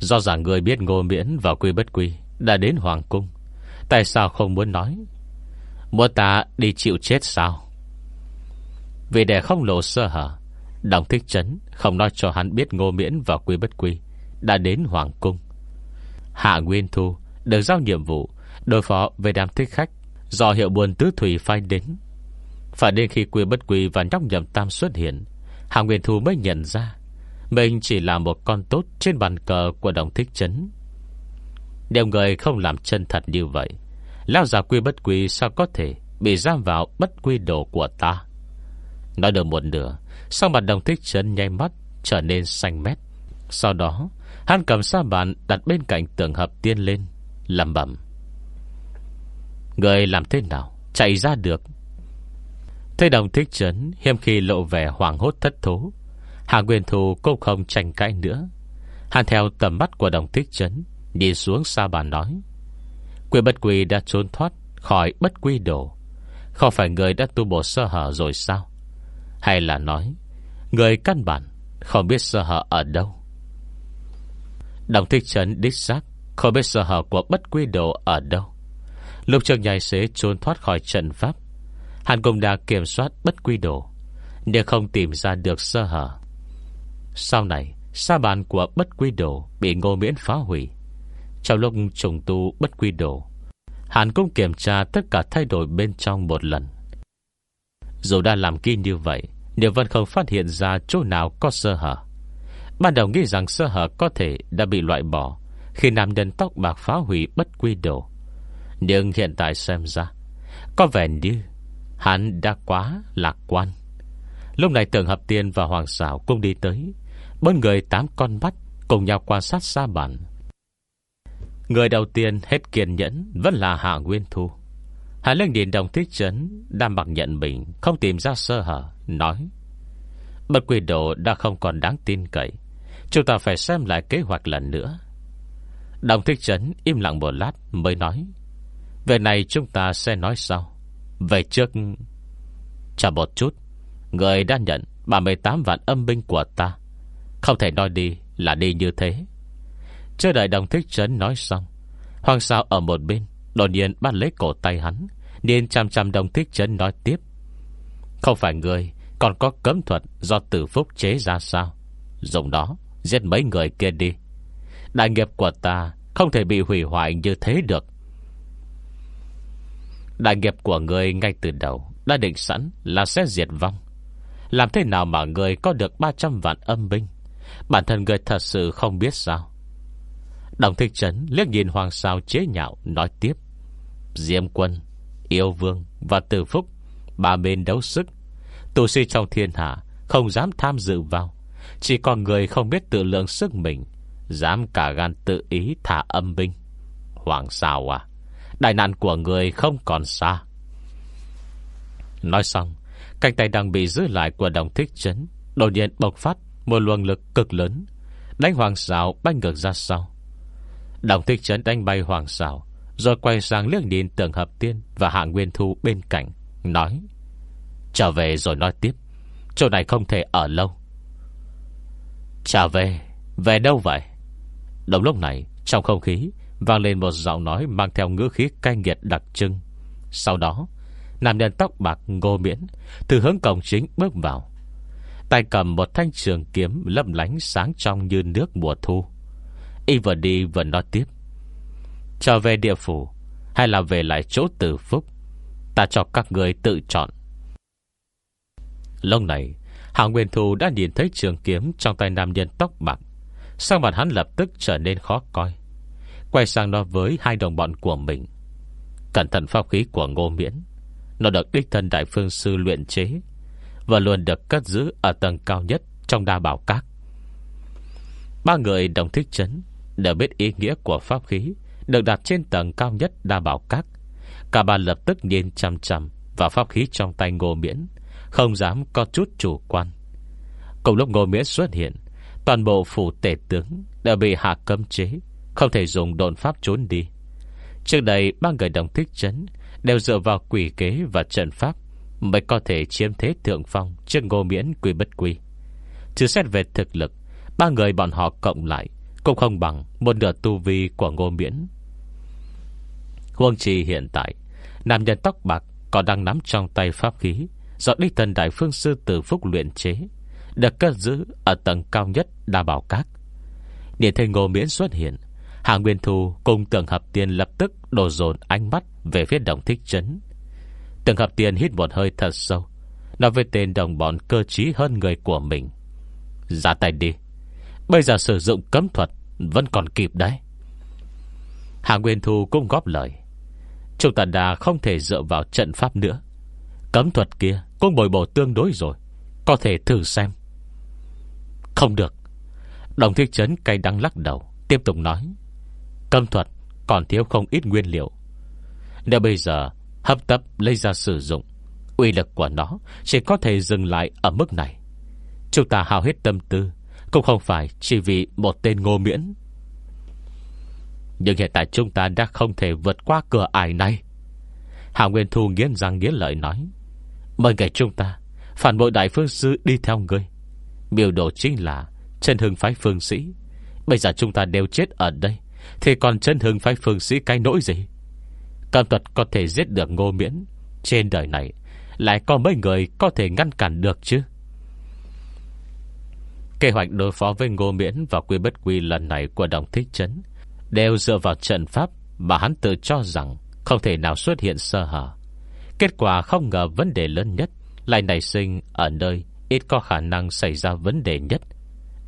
Do rằng người biết ngô miễn Và quy bất quy, Đã đến Hoàng Cung. Tại sao không muốn nói? Muốn ta đi chịu chết sao? Vì để không lộ sơ hở Đồng thích chấn Không nói cho hắn biết ngô miễn và quy bất quy Đã đến Hoàng Cung. Hạ Nguyên Thu Được giao nhiệm vụ Đối phó về đám thích khách Do hiệu buồn tứ thủy phai đến. Phải đến khi quy bất quy và nhóc nhầm tam xuất hiện, Hạ Nguyên Thu mới nhận ra mình chỉ là một con tốt Trên bàn cờ của đồng thích chấn. Nếu người không làm chân thật như vậy Lao giả quy bất quy sao có thể Bị giam vào bất quy đồ của ta? Nói được một nửa, Sau mặt đồng thích chấn nhanh mắt Trở nên xanh mét. Sau đó, Hắn cầm sa bàn đặt bên cạnh tường hợp tiên lên Lầm bẩm. Người làm thế nào? Chạy ra được. Thế đồng thích chấn Hiêm khi lộ vẻ hoàng hốt thất thố Hạ Nguyên Thù cũng không tranh cãi nữa. Hắn theo tầm mắt của đồng thích chấn đi xuống xa bàn nói. Quyền bất quy đã trốn thoát Khỏi bất quy đồ. Không phải người đã tu bổ sơ hở rồi sao? Hay là nói, Người căn bản Không biết sơ hở ở đâu? Đồng thích chấn đích xác Không biết sơ hở của bất quy đồ ở đâu. Lúc trước nhảy xế trốn thoát khỏi trận pháp. Hắn cũng đã kiểm soát bất quy đồ, Nhưng không tìm ra được sơ hở. Sau này, Sa bàn của bất quy đồ Bị ngô miễn phá hủy. Trong lúc trùng tu bất quy đồ, Hàn cũng kiểm tra tất cả thay đổi bên trong một lần. Dù đã làm kỳ như vậy Điều vẫn không phát hiện ra chỗ nào có sơ hở. Ban đầu nghĩ rằng sơ hở có thể đã bị loại bỏ Khi nam nhân tóc bạc phá hủy bất quy đồ. Nhưng hiện tại xem ra, Có vẻ như Hắn đã quá lạc quan. Lúc này tưởng hợp tiên và hoàng xảo cũng đi tới Bốn người tám con mắt, Cùng nhau quan sát xa bản. Người đầu tiên hết kiên nhẫn, Vẫn là Hạ Nguyên Thu. Hạ Linh Điện Đồng thiết Trấn Đang mặc nhận mình, Không tìm ra sơ hở, Nói Bật quỷ độ đã không còn đáng tin cậy. Chúng ta phải xem lại kế hoạch lần nữa. Đồng Thích Trấn im lặng một lát, mới nói, Về này chúng ta sẽ nói sau. Về trước, Chờ một chút. Người đã nhận 38 vạn âm binh của ta. Không thể nói đi là đi như thế. Chưa đợi đồng thích trấn nói xong, Hoàng sao ở một bên, Đột nhiên bắt lấy cổ tay hắn Điên chăm chăm đồng thích trấn nói tiếp. Không phải người, Còn có cấm thuật do tử phúc chế ra sao? Dùng đó, Giết mấy người kia đi. Đại nghiệp của ta Không thể bị hủy hoại như thế được. Đại nghiệp của người ngay từ đầu Đã định sẵn là sẽ diệt vong. Làm thế nào mà người có được 300 vạn âm binh? Bản thân người thật sự không biết sao? Đồng thích trấn liếc nhìn hoàng sao chế nhạo Nói tiếp. Diêm quân, yêu vương và tử phúc Ba bên đấu sức. Tù sĩ trong thiên hạ Không dám tham dự vào. Chỉ còn người không biết tự lượng sức mình Dám cả gan tự ý thả âm binh. Hoàng sao à Đại nạn của người không còn xa. Nói xong Cánh tay đang bị giữ lại của đồng thích chấn Đột nhiên bộc phát một luồng lực cực lớn Đánh hoàng xảo bay ngược ra sau. Đồng thích trấn đánh bay hoàng xảo Rồi quay sang liếc nhìn tưởng hợp tiên Và hạ nguyên thu bên cạnh, Nói, Trở về rồi nói tiếp, Chỗ này không thể ở lâu. Trở về? Về đâu vậy? Đồng lúc này, trong không khí Vang lên một giọng nói mang theo ngữ khí cay nghiệt đặc trưng. Sau đó, Nam nhân tóc bạc ngô miễn Từ hướng cổng chính bước vào. Tay cầm một thanh trường kiếm Lấp lánh sáng trong như nước mùa thu. Y vừa đi vừa nói tiếp. Trở về địa phủ, Hay là về lại chỗ tử phúc? Ta cho các người tự chọn. Lúc này Hạ Nguyên Thu đã nhìn thấy trường kiếm Trong tay nam nhân tóc bạc. Sang mặt hắn lập tức trở nên khó coi. Quay sang nói với hai đồng bọn của mình. Cẩn thận pháp khí của Ngô Miễn. Nó được đích thân Đại Phương Sư luyện chế. Và luôn được cất giữ Ở tầng cao nhất trong đa bảo các. Ba người đồng thích chấn Đều biết ý nghĩa của pháp khí Được đặt trên tầng cao nhất đa bảo các. Cả ba lập tức nhìn chăm chăm Vào pháp khí trong tay Ngô Miễn, Không dám có chút chủ quan. Cùng lúc Ngô Miễn xuất hiện, Toàn bộ phủ tể tướng Đã bị hạ cấm chế, Không thể dùng độn pháp trốn đi. Trước đây, ba người đồng thích chấn Đều dựa vào quỷ kế và trận pháp Mới có thể chiếm thế thượng phong Trước ngô miễn quy bất quy. Chứ xét về thực lực, Ba người bọn họ cộng lại Cũng không bằng một nửa tu vi của ngô miễn. Huông trì hiện tại, Nam nhân tóc bạc Còn đang nắm trong tay pháp khí, Do đích thần đại phương sư tử phúc luyện chế, Được cất giữ ở tầng cao nhất Đa Bảo Các. Điện thấy ngô miễn xuất hiện Hạ Nguyên Thu cùng tưởng hợp tiên lập tức Đổ dồn ánh mắt về phía đồng thích trấn từng hợp tiền hít một hơi thật sâu. Nói với tên đồng bọn cơ trí hơn người của mình. Ra tay đi. Bây giờ sử dụng cấm thuật Vẫn còn kịp đấy. Hạ Nguyên Thu cũng góp lời. Chúng ta đã không thể dựa vào trận pháp nữa. Cấm thuật kia Cũng bồi bổ tương đối rồi. Có thể thử xem. Không được. Đồng thiết chấn cay đắng lắc đầu, Tiếp tục nói. Cấm thuật còn thiếu không ít nguyên liệu. Nếu bây giờ hấp tấp lấy ra sử dụng. Uy lực của nó chỉ có thể dừng lại ở mức này. Chúng ta hào hết tâm tư, Cũng không phải chỉ vì một tên ngô miễn. Nhưng hiện tại chúng ta đã không thể vượt qua cửa ải này. Hào Nguyên Thu nghiến răng nghiến lợi nói, Mời ngày chúng ta, Phản bội đại phương sư đi theo ngươi. Biểu đồ chính là Chân hưng phái phương sĩ. Bây giờ chúng ta đều chết ở đây, Thì còn chân hưng phái phương sĩ cái nỗi gì? Cam thuật có thể giết được ngô miễn. Trên đời này, Lại có mấy người có thể ngăn cản được chứ? Kế hoạch đối phó với ngô miễn Và quy bất quy lần này của đồng thích trấn Đều dựa vào trận pháp Mà hắn tự cho rằng Không thể nào xuất hiện sơ hở. Kết quả không ngờ vấn đề lớn nhất Lại nảy sinh ở nơi Ít có khả năng xảy ra vấn đề nhất.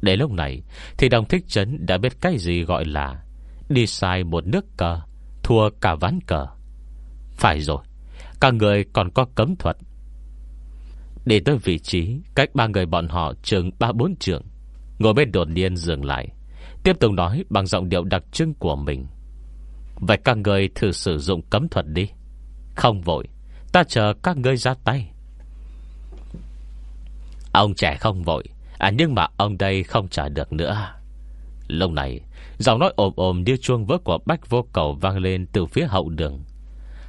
Đến lúc này, Thì đồng thích trấn đã biết cái gì gọi là Đi sai một nước cờ. Thua cả ván cờ. Phải rồi Cả người còn có cấm thuật. Để tới vị trí Cách ba người bọn họ chừng ba bốn trường Ngồi bên đột nhiên dừng lại, Tiếp tục nói bằng giọng điệu đặc trưng của mình. Vậy các người thử sử dụng cấm thuật đi. Không vội, Ta chờ các ngươi ra tay. Ông trẻ không vội À nhưng mà ông đây không trả được nữa. Lúc này, Giọng nói ồm ồm như chuông vỡ của bách vô cầu vang lên từ phía hậu đường.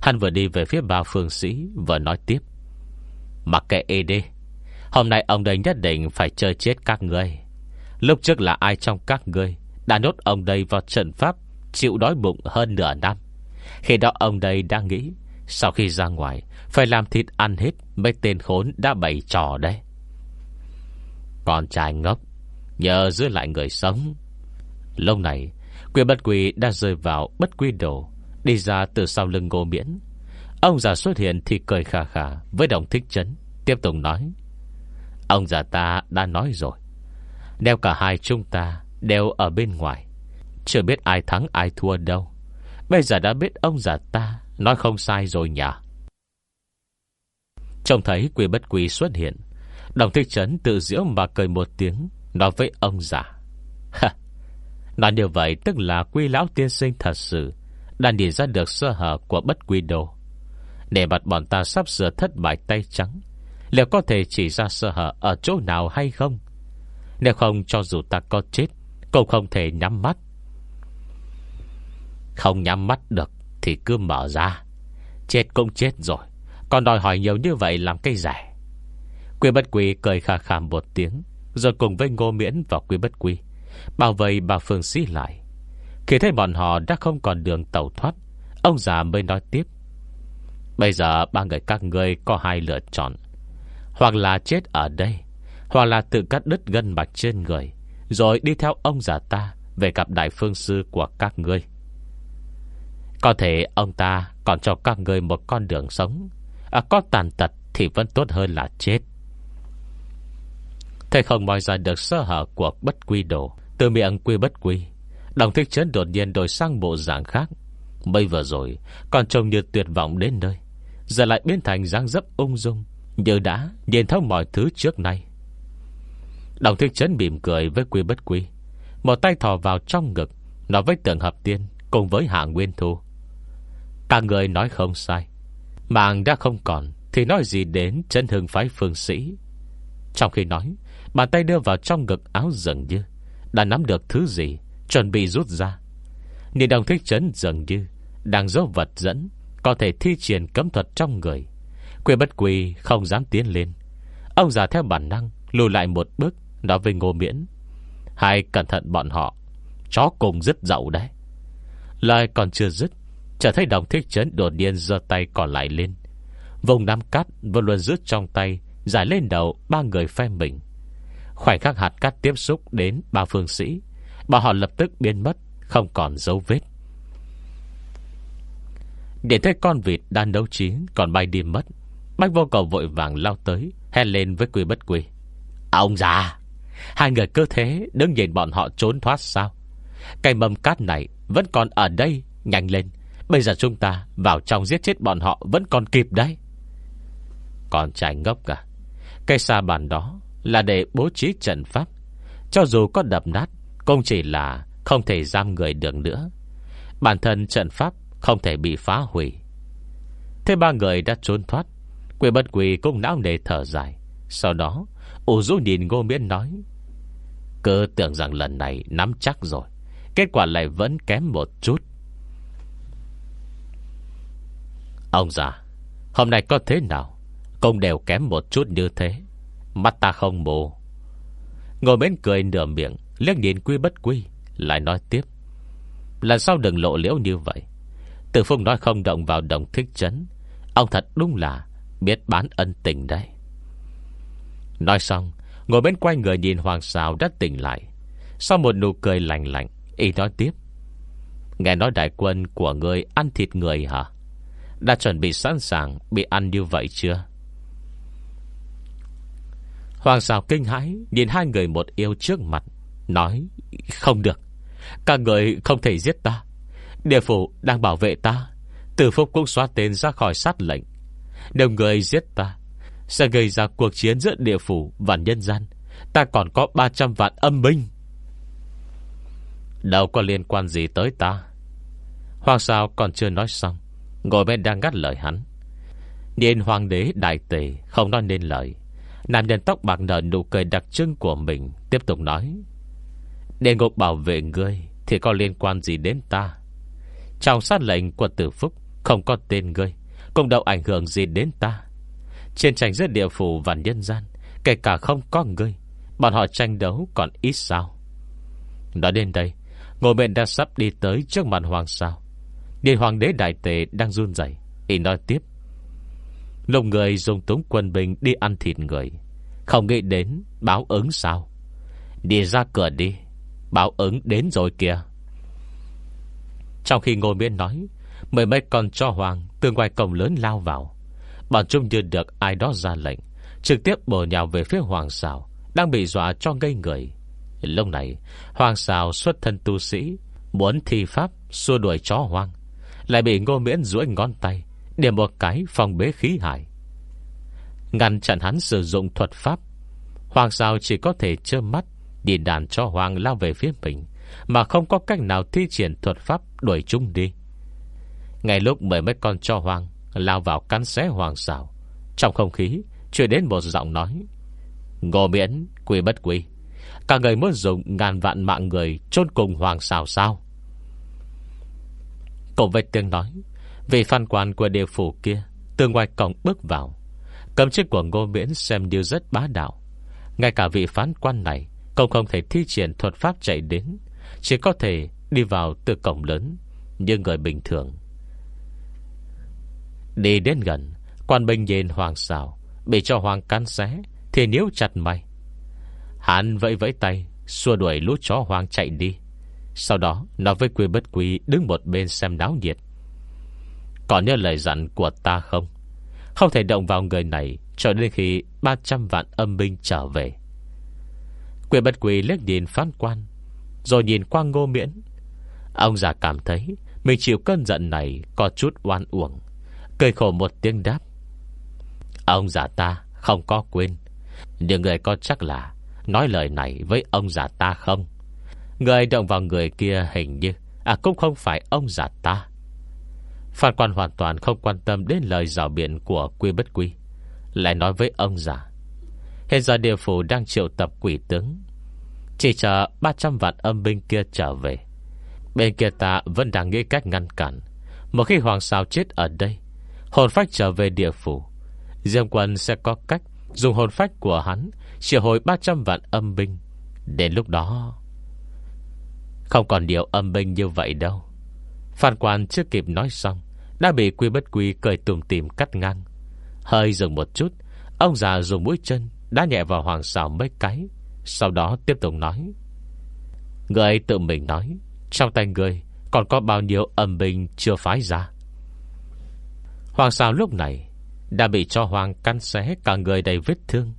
Hắn vừa đi về phía ba phương sĩ, Vừa nói tiếp. Mặc kệ ê đi, Hôm nay ông đây nhất định phải chơi chết các ngươi. Lúc trước là ai trong các ngươi Đã nốt ông đây vào trận pháp Chịu đói bụng hơn nửa năm? Khi đó ông đây đang nghĩ, Sau khi ra ngoài, Phải làm thịt ăn hết Mấy tên khốn đã bày trò đấy. Con trai ngốc, Nhờ giữ lại người sống Lâu này, Quyền bất quỳ đã rơi vào bất quy đồ, Đi ra từ sau lưng ngô miễn. Ông già xuất hiện thì cười khà khà Với đồng thích chấn, Tiếp tục nói, Ông già ta đã nói rồi. Nếu cả hai chúng ta đều ở bên ngoài, Chưa biết ai thắng ai thua đâu. Bây giờ đã biết ông già ta Nói không sai rồi nhỉ? Trông thấy quỷ bất quỷ xuất hiện Đồng thích chấn tự diễu mà cười một tiếng, Nói với ông già Nói như vậy tức là quy lão tiên sinh thật sự Đã nhìn ra được sơ hở của bất quy đồ. Để mặt bọn ta sắp sửa thất bại tay trắng, Liệu có thể chỉ ra sơ hở Ở chỗ nào hay không? Nếu không, cho dù ta có chết, Cũng không thể nhắm mắt. Không nhắm mắt được Thì cứ mở ra. Chết cũng chết rồi, Còn đòi hỏi nhiều như vậy làm cây rẻ? Quy bất quy cười khà khà một tiếng, Rồi cùng với ngô miễn và quy bất quy Bảo vệ bà Phương Sĩ lại. Khi thấy bọn họ đã không còn đường tàu thoát Ông già mới nói tiếp. Bây giờ ba người các ngươi có hai lựa chọn. Hoặc là chết ở đây Hoặc là tự cắt đứt gân mạch trên người Rồi đi theo ông già ta Về gặp đại phương sư của các ngươi. Có thể ông ta còn cho các ngươi một con đường sống. À, Có tàn tật thì vẫn tốt hơn là chết. Thầy không moi ra được sơ hở của bất quy đồ. Từ miệng quy bất quy, Đồng thích chấn đột nhiên đổi sang bộ dạng khác. Bây vừa rồi, Còn trông như tuyệt vọng đến nơi, Giờ lại biến thành dáng dấp ung dung, Như đã nhìn thấu mọi thứ trước nay. Đồng thích chấn mỉm cười với quy bất quy, Một tay thò vào trong ngực, Nói với tượng hợp tiên Cùng với hạ nguyên thu. Cả người nói không sai, Mạng đã không còn Thì nói gì đến chân hương phái phương sĩ. Trong khi nói, Bàn tay đưa vào trong ngực áo dần như đã nắm được thứ gì, Chuẩn bị rút ra. Nhìn đồng thích chấn dần như Đang dấu vật dẫn, Có thể thi triển cấm thuật trong người. Quyền bất quỳ không dám tiến lên. Ông già theo bản năng Lùi lại một bước, Nói với ngô miễn Hai cẩn thận bọn họ, Chó cùng dứt dậu đấy. Lời còn chưa dứt Trở thấy đồng thích chấn đột nhiên giơ tay còn lại lên. Vùng nam cát vừa luôn rút trong tay, Giải lên đầu ba người phe mình. Khoảnh khắc hạt cát tiếp xúc đến ba phương sĩ, Bà họ lập tức biến mất, Không còn dấu vết. Để thấy con vịt đang đấu chiến Còn bay đi mất, Bách vô cầu vội vàng lao tới, Hét lên với quy bất quy. Ông già, Hai người cơ thế đứng nhìn bọn họ trốn thoát sao? Cây mầm cát này Vẫn còn ở đây, Nhanh lên. Bây giờ chúng ta vào trong giết chết bọn họ Vẫn còn kịp đấy. Còn trai ngốc cả Cây xa bàn đó là để bố trí trận pháp. Cho dù có đập nát, Cũng chỉ là không thể giam người được nữa. Bản thân trận pháp Không thể bị phá hủy. Thế ba người đã trốn thoát. Quỷ bất quỷ cũng não nề thở dài. Sau đó, ủ rũ nhìn ngô miễn nói Cơ tưởng rằng lần này nắm chắc rồi, Kết quả lại vẫn kém một chút. Ông già, Hôm nay có thế nào? Cũng đều kém một chút như thế. Mắt ta không mù. Ngồi bên cười nửa miệng, liếc nhìn quy bất quy, Lại nói tiếp. Lần sau đừng lộ liễu như vậy. Từ Phung nói không động vào đồng thích chấn. Ông thật đúng là Biết bán ân tình đấy. Nói xong, Ngồi bên quay người nhìn Hoàng Sào đã tỉnh lại. Sau một nụ cười lành lạnh, Y nói tiếp. Nghe nói đại quân của người ăn thịt người hả? Đã chuẩn bị sẵn sàng Bị ăn như vậy chưa? Hoàng Sào kinh hãi, Nhìn hai người một yêu trước mặt, Nói, không được. Các người không thể giết ta. Địa phủ đang bảo vệ ta. Tử Phúc cũng xóa tên ra khỏi sát lệnh. Nếu người giết ta, Sẽ gây ra cuộc chiến giữa địa phủ và nhân gian. Ta còn có 300 vạn âm binh. Đâu có liên quan gì tới ta. Hoàng sao còn chưa nói xong, Ngồi bên đang ngắt lời hắn. Nhìn hoàng đế đại tề Không nói nên lời. Nam nhân tóc bạc nở nụ cười đặc trưng của mình, Tiếp tục nói. Địa ngục bảo vệ ngươi Thì có liên quan gì đến ta? Trong sát lệnh của tử phúc Không có tên ngươi, Cũng đâu ảnh hưởng gì đến ta? Trên tranh giữa địa phủ và nhân gian, Kể cả không có ngươi, Bọn họ tranh đấu còn ít sao? Nói đến đây Ngồi mệnh đã sắp đi tới trước mặt hoàng sao. Điện hoàng đế đại tề đang run dậy Y nói tiếp. Lúc người dùng túng quân bình đi ăn thịt người. Không nghĩ đến báo ứng sao? Đi ra cửa đi. Báo ứng đến rồi kìa. Trong khi ngồi miễn nói, Mười mấy con cho hoàng Từ ngoài cổng lớn lao vào. Bọn chúng như được ai đó ra lệnh, Trực tiếp bổ nhào về phía hoàng xào Đang bị dọa cho ngây người. Lúc này, Hoàng xào xuất thân tu sĩ, Muốn thi pháp xua đuổi chó hoang, Lại bị ngô miễn duỗi ngón tay Điểm một cái phòng bế khí hải Ngăn chặn hắn sử dụng thuật pháp, Hoàng sao chỉ có thể trơ mắt Nhìn đàn cho Hoàng lao về phía mình, Mà không có cách nào thi triển thuật pháp Đuổi chung đi. Ngay lúc mười mấy con cho Hoàng, Lao vào cắn xé Hoàng xào Trong không khí Chuyển đến một giọng nói. Ngô miễn quy bất quy Cả người muốn dùng ngàn vạn mạng người chôn cùng Hoàng xào sao? Cùng với tiếng nói Vị phan quan của địa phủ kia, Từ ngoài cổng bước vào. Cầm chức của Ngô Miễn xem như rất bá đạo. Ngay cả vị phán quan này Cũng không thể thi triển thuật pháp chạy đến, Chỉ có thể đi vào từ cổng lớn, Như người bình thường. Đi đến gần, Quan binh nhìn hoàng xào Bị cho hoàng cắn xé, Thì nếu chặt mày. Hắn vẫy vẫy tay, Xua đuổi lũ chó hoàng chạy đi. Sau đó nói với quy bất quý Đứng một bên xem đáo nhiệt. Còn nhớ lời dặn của ta không? Không thể động vào người này Cho đến khi 300 vạn âm binh trở về. Quyền bất quỳ liếc nhìn phán quan, Rồi nhìn qua ngô miễn. Ông già cảm thấy Mình chịu cơn giận này có chút oan uổng, Cười khổ một tiếng đáp. Ông già ta không có quên, Nhưng người có chắc là Nói lời này với ông già ta không? Người động vào người kia hình như À cũng không phải ông già ta. Phan quan hoàn toàn không quan tâm Đến lời rào biện của quy bất quy. Lại nói với ông già Hiện giờ địa phủ đang triệu tập quỷ tướng, Chỉ chờ 300 vạn âm binh kia trở về. Bên kia ta vẫn đang nghĩ cách ngăn cản. Một khi hoàng sao chết ở đây, Hồn phách trở về địa phủ. Diêm quân sẽ có cách Dùng hồn phách của hắn Triệu hồi 300 vạn âm binh. Đến lúc đó, Không còn điều âm binh như vậy đâu. Phan quan chưa kịp nói xong, Đã bị quy bất quy cười tùm tìm cắt ngang. Hơi dừng một chút, Ông già dùng mũi chân Đã nhẹ vào hoàng xào mấy cái, Sau đó tiếp tục nói. Người tự mình nói, Trong tay người còn có bao nhiêu âm binh chưa phái ra. Hoàng xào lúc này Đã bị cho hoàng căn xé Cả người đầy vết thương,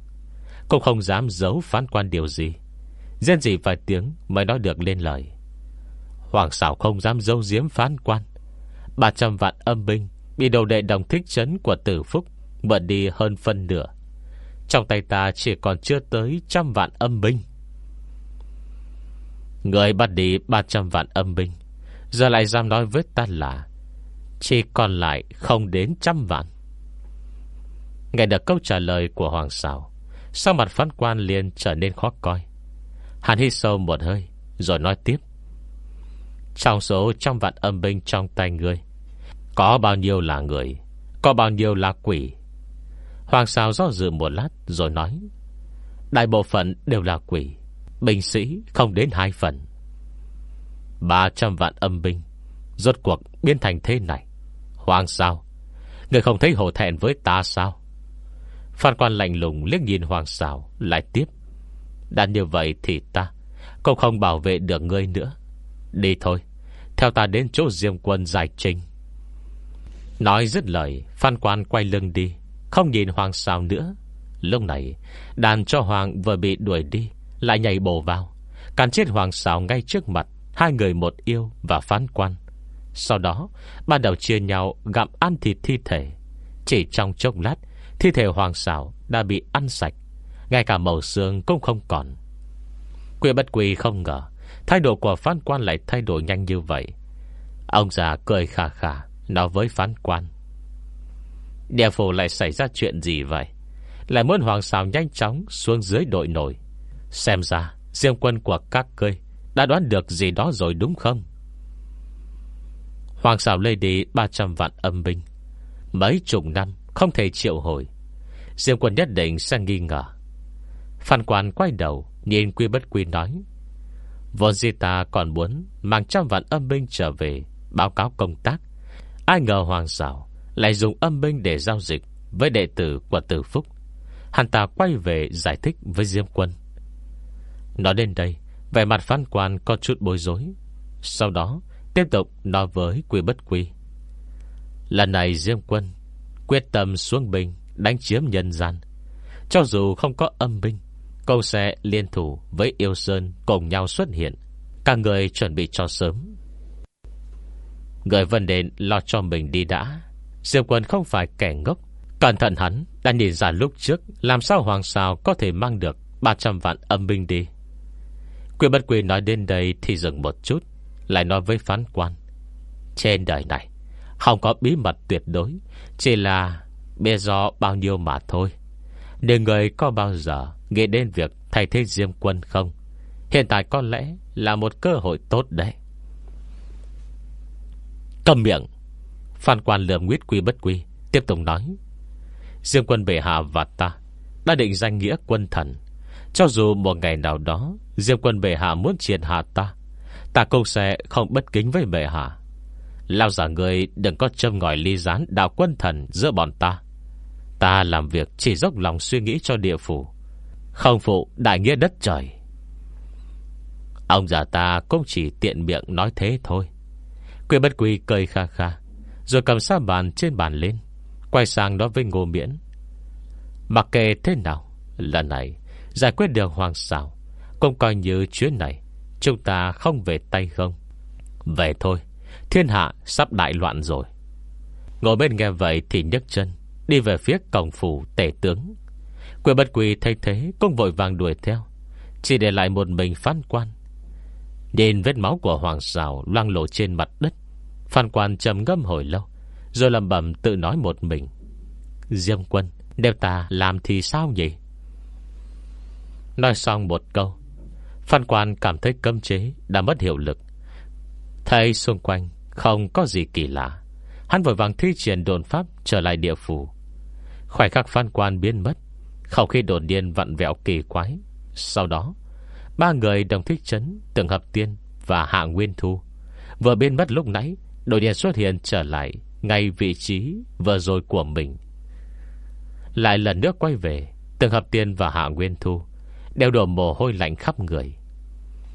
Cũng không dám giấu phán quan điều gì. Dên gì vài tiếng mới nói được lên lời. Hoàng xảo không dám dâu diếm phán quan. 300 vạn âm binh Bị đầu đệ đồng thích chấn của tử phúc Mượn đi hơn phân nửa. Trong tay ta chỉ còn chưa tới Trăm vạn âm binh. Người bắt đi 300 vạn âm binh, Giờ lại dám nói với ta là Chỉ còn lại không đến trăm vạn. Nghe được câu trả lời của Hoàng Sào Sao mặt phán quan liền trở nên khó coi. Hắn hít sâu một hơi, Rồi nói tiếp. Trong số trăm vạn âm binh trong tay ngươi, Có bao nhiêu là người, Có bao nhiêu là quỷ? Hoàng sao do dự một lát Rồi nói, Đại bộ phận đều là quỷ, Binh sĩ không đến hai phần. 300 vạn âm binh, Rốt cuộc biến thành thế này. Hoàng sao Người không thấy hổ thẹn với ta sao? Phan quan lạnh lùng liếc nhìn Hoàng sao Lại tiếp, Đã như vậy thì ta Cũng không bảo vệ được ngươi nữa. Đi thôi. Theo ta đến chỗ diêm quân giải trình. Nói dứt lời, Phan quan quay lưng đi. Không nhìn Hoàng sao nữa. Lúc này, Đàn cho Hoàng vừa bị đuổi đi, Lại nhảy bổ vào. Càn chết Hoàng sao ngay trước mặt, Hai người một yêu và phán quan. Sau đó, Ban đầu chia nhau gặm ăn thịt thi thể. Chỉ trong chốc lát, Thi thể hoàng xảo đã bị ăn sạch. Ngay cả màu xương cũng không còn. Quỷ bất quỳ không ngờ Thái độ của phán quan lại thay đổi nhanh như vậy. Ông già cười khà khà, Nói với phán quan. Địa phủ lại xảy ra chuyện gì vậy? Lại muốn hoàng xào nhanh chóng Xuống dưới đội nổi. Xem ra riêng quân của các cơi đã đoán được gì đó rồi đúng không? Hoàng xào lê đi 300 vạn âm binh. Mấy chục năm, Không thể triệu hồi. Diêm quân nhất định sẽ nghi ngờ. Phan quan quay đầu, Nhìn quy bất quy nói Vốn di ta còn muốn Mang trăm vạn âm binh trở về Báo cáo công tác. Ai ngờ hoàng xảo Lại dùng âm binh để giao dịch Với đệ tử của tử phúc. Hắn ta quay về giải thích với Diêm quân. Nói đến đây, Vẻ mặt phán quan có chút bối rối. Sau đó, tiếp tục nói với quy bất quy. Lần này Diêm quân Quyết tâm xuống binh Đánh chiếm nhân gian. Cho dù không có âm binh Câu sẽ liên thủ với Yêu Sơn Cùng nhau xuất hiện. Các người chuẩn bị cho sớm. Người vân đến lo cho mình đi đã. Diệp quân không phải kẻ ngốc. Cẩn thận hắn, đã nhìn ra lúc trước, Làm sao Hoàng Sao có thể mang được 300 vạn âm binh đi? Quy bất quy nói đến đây thì dừng một chút, Lại nói với phán quan. Trên đời này, Không có bí mật tuyệt đối, Chỉ là bê do bao nhiêu mà thôi. Để người có bao giờ Nghĩ đến việc thay thế Diêm quân không? Hiện tại có lẽ Là một cơ hội tốt đấy. Cầm miệng. Phan quan lườm nguyết quy bất quy, Tiếp tục nói. Diêm quân bệ hạ và ta Đã định danh nghĩa quân thần. Cho dù một ngày nào đó, Diêm quân bệ hạ muốn triệt hạ ta Ta cũng sẽ không bất kính với bệ hạ. Lao giả người đừng có châm ngòi ly gián đạo quân thần giữa bọn ta. Ta làm việc chỉ dốc lòng suy nghĩ cho địa phủ. Không phụ đại nghĩa đất trời. Ông già ta cũng chỉ tiện miệng nói thế thôi. Quy bất quy cười kha kha, Rồi cầm sa bàn trên bàn lên, Quay sang nói với ngô miễn. Mặc kệ thế nào, Lần này Giải quyết được hoàng xảo, Cũng coi như chuyến này Chúng ta không về tay không. Về thôi, Thiên hạ sắp đại loạn rồi. Ngồi bên nghe vậy thì nhấc chân, Đi về phía cổng phủ tể tướng. Quyền bất quỳ thay thế, Cũng vội vàng đuổi theo. Chỉ để lại một mình phán quan. Nhìn vết máu của hoàng xào Loang lộ trên mặt đất Phan quan trầm ngâm hồi lâu, Rồi lầm bầm tự nói một mình. Diêm quân, Nếu ta làm thì sao nhỉ? Nói xong một câu Phan quan cảm thấy cấm chế, Đã mất hiệu lực. Thấy xung quanh không có gì kỳ lạ, Hắn vội vàng thi triển đồn pháp Trở lại địa phủ. Khoảnh khắc phan quan biến mất Khẩu khi đồn điên vặn vẹo kỳ quái, Sau đó, Ba người đồng thích chấn Tưởng hợp tiên và hạ nguyên thu. Vừa biến mất lúc nãy, Đột nhiên xuất hiện trở lại Ngay vị trí vừa rồi của mình. Lại lần nữa quay về Tưởng hợp tiên và hạ nguyên thu Đều đổ mồ hôi lạnh khắp người.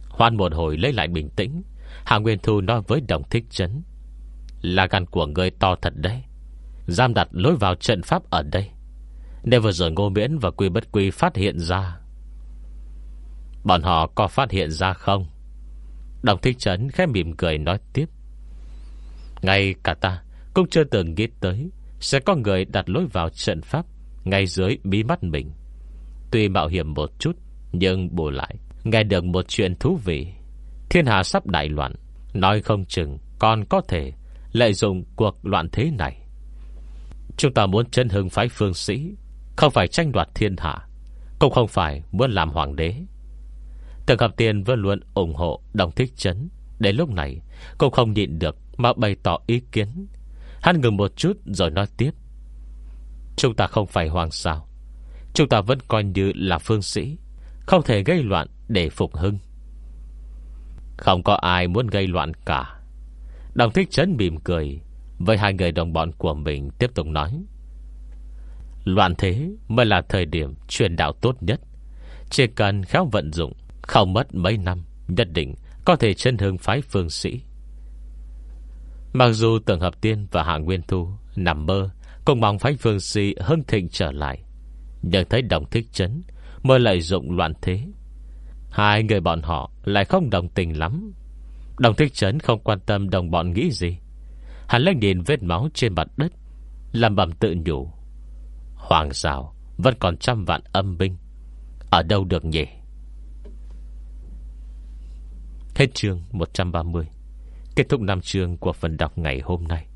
Hoan một hồi lấy lại bình tĩnh, Hạ Nguyên Thu nói với đồng thích chấn Là gan của người to thật đấy. Giam đặt lối vào trận pháp ở đây. Nếu vừa rồi ngô miễn và quy bất quy phát hiện ra. Bọn họ có phát hiện ra không? Đồng thích chấn khẽ mỉm cười nói tiếp. Ngay cả ta Cũng chưa từng nghĩ tới Sẽ có người đặt lối vào trận pháp Ngay dưới bí mắt mình. Tuy mạo hiểm một chút, Nhưng bù lại, Nghe được một chuyện thú vị. Thiên hạ sắp đại loạn, Nói không chừng còn có thể Lợi dụng cuộc loạn thế này. Chúng ta muốn chân hưng phái phương sĩ không phải tranh đoạt thiên hạ, Cũng không phải muốn làm hoàng đế. Từng hợp tiền vẫn luôn ủng hộ, Đồng thích chấn. Đến lúc này, cũng không nhịn được Mà bày tỏ ý kiến. Hắn ngừng một chút rồi nói tiếp. Chúng ta không phải hoàng sao. Chúng ta vẫn coi như là phương sĩ, Không thể gây loạn để phục hưng. Không có ai muốn gây loạn cả. Đồng thích chấn mỉm cười, Với hai người đồng bọn của mình Tiếp tục nói. Loạn thế mới là thời điểm Truyền đạo tốt nhất. Chỉ cần khéo vận dụng Không mất mấy năm, Nhất định có thể chân hương phái phương sĩ. Mặc dù tưởng hợp tiên và hạ nguyên thu Nằm mơ Cùng mong phái phương sĩ hưng thịnh trở lại. Nhưng thấy đồng thích chấn Mới lợi dụng loạn thế. Hai người bọn họ lại không đồng tình lắm. Đồng thích chấn không quan tâm đồng bọn nghĩ gì. Hắn lên nhìn vết máu trên mặt đất Làm bầm tự nhủ. Hoàng sao Vẫn còn trăm vạn âm binh. Ở đâu được nhỉ? Hết chương 130 Kết thúc năm chương của phần đọc ngày hôm nay.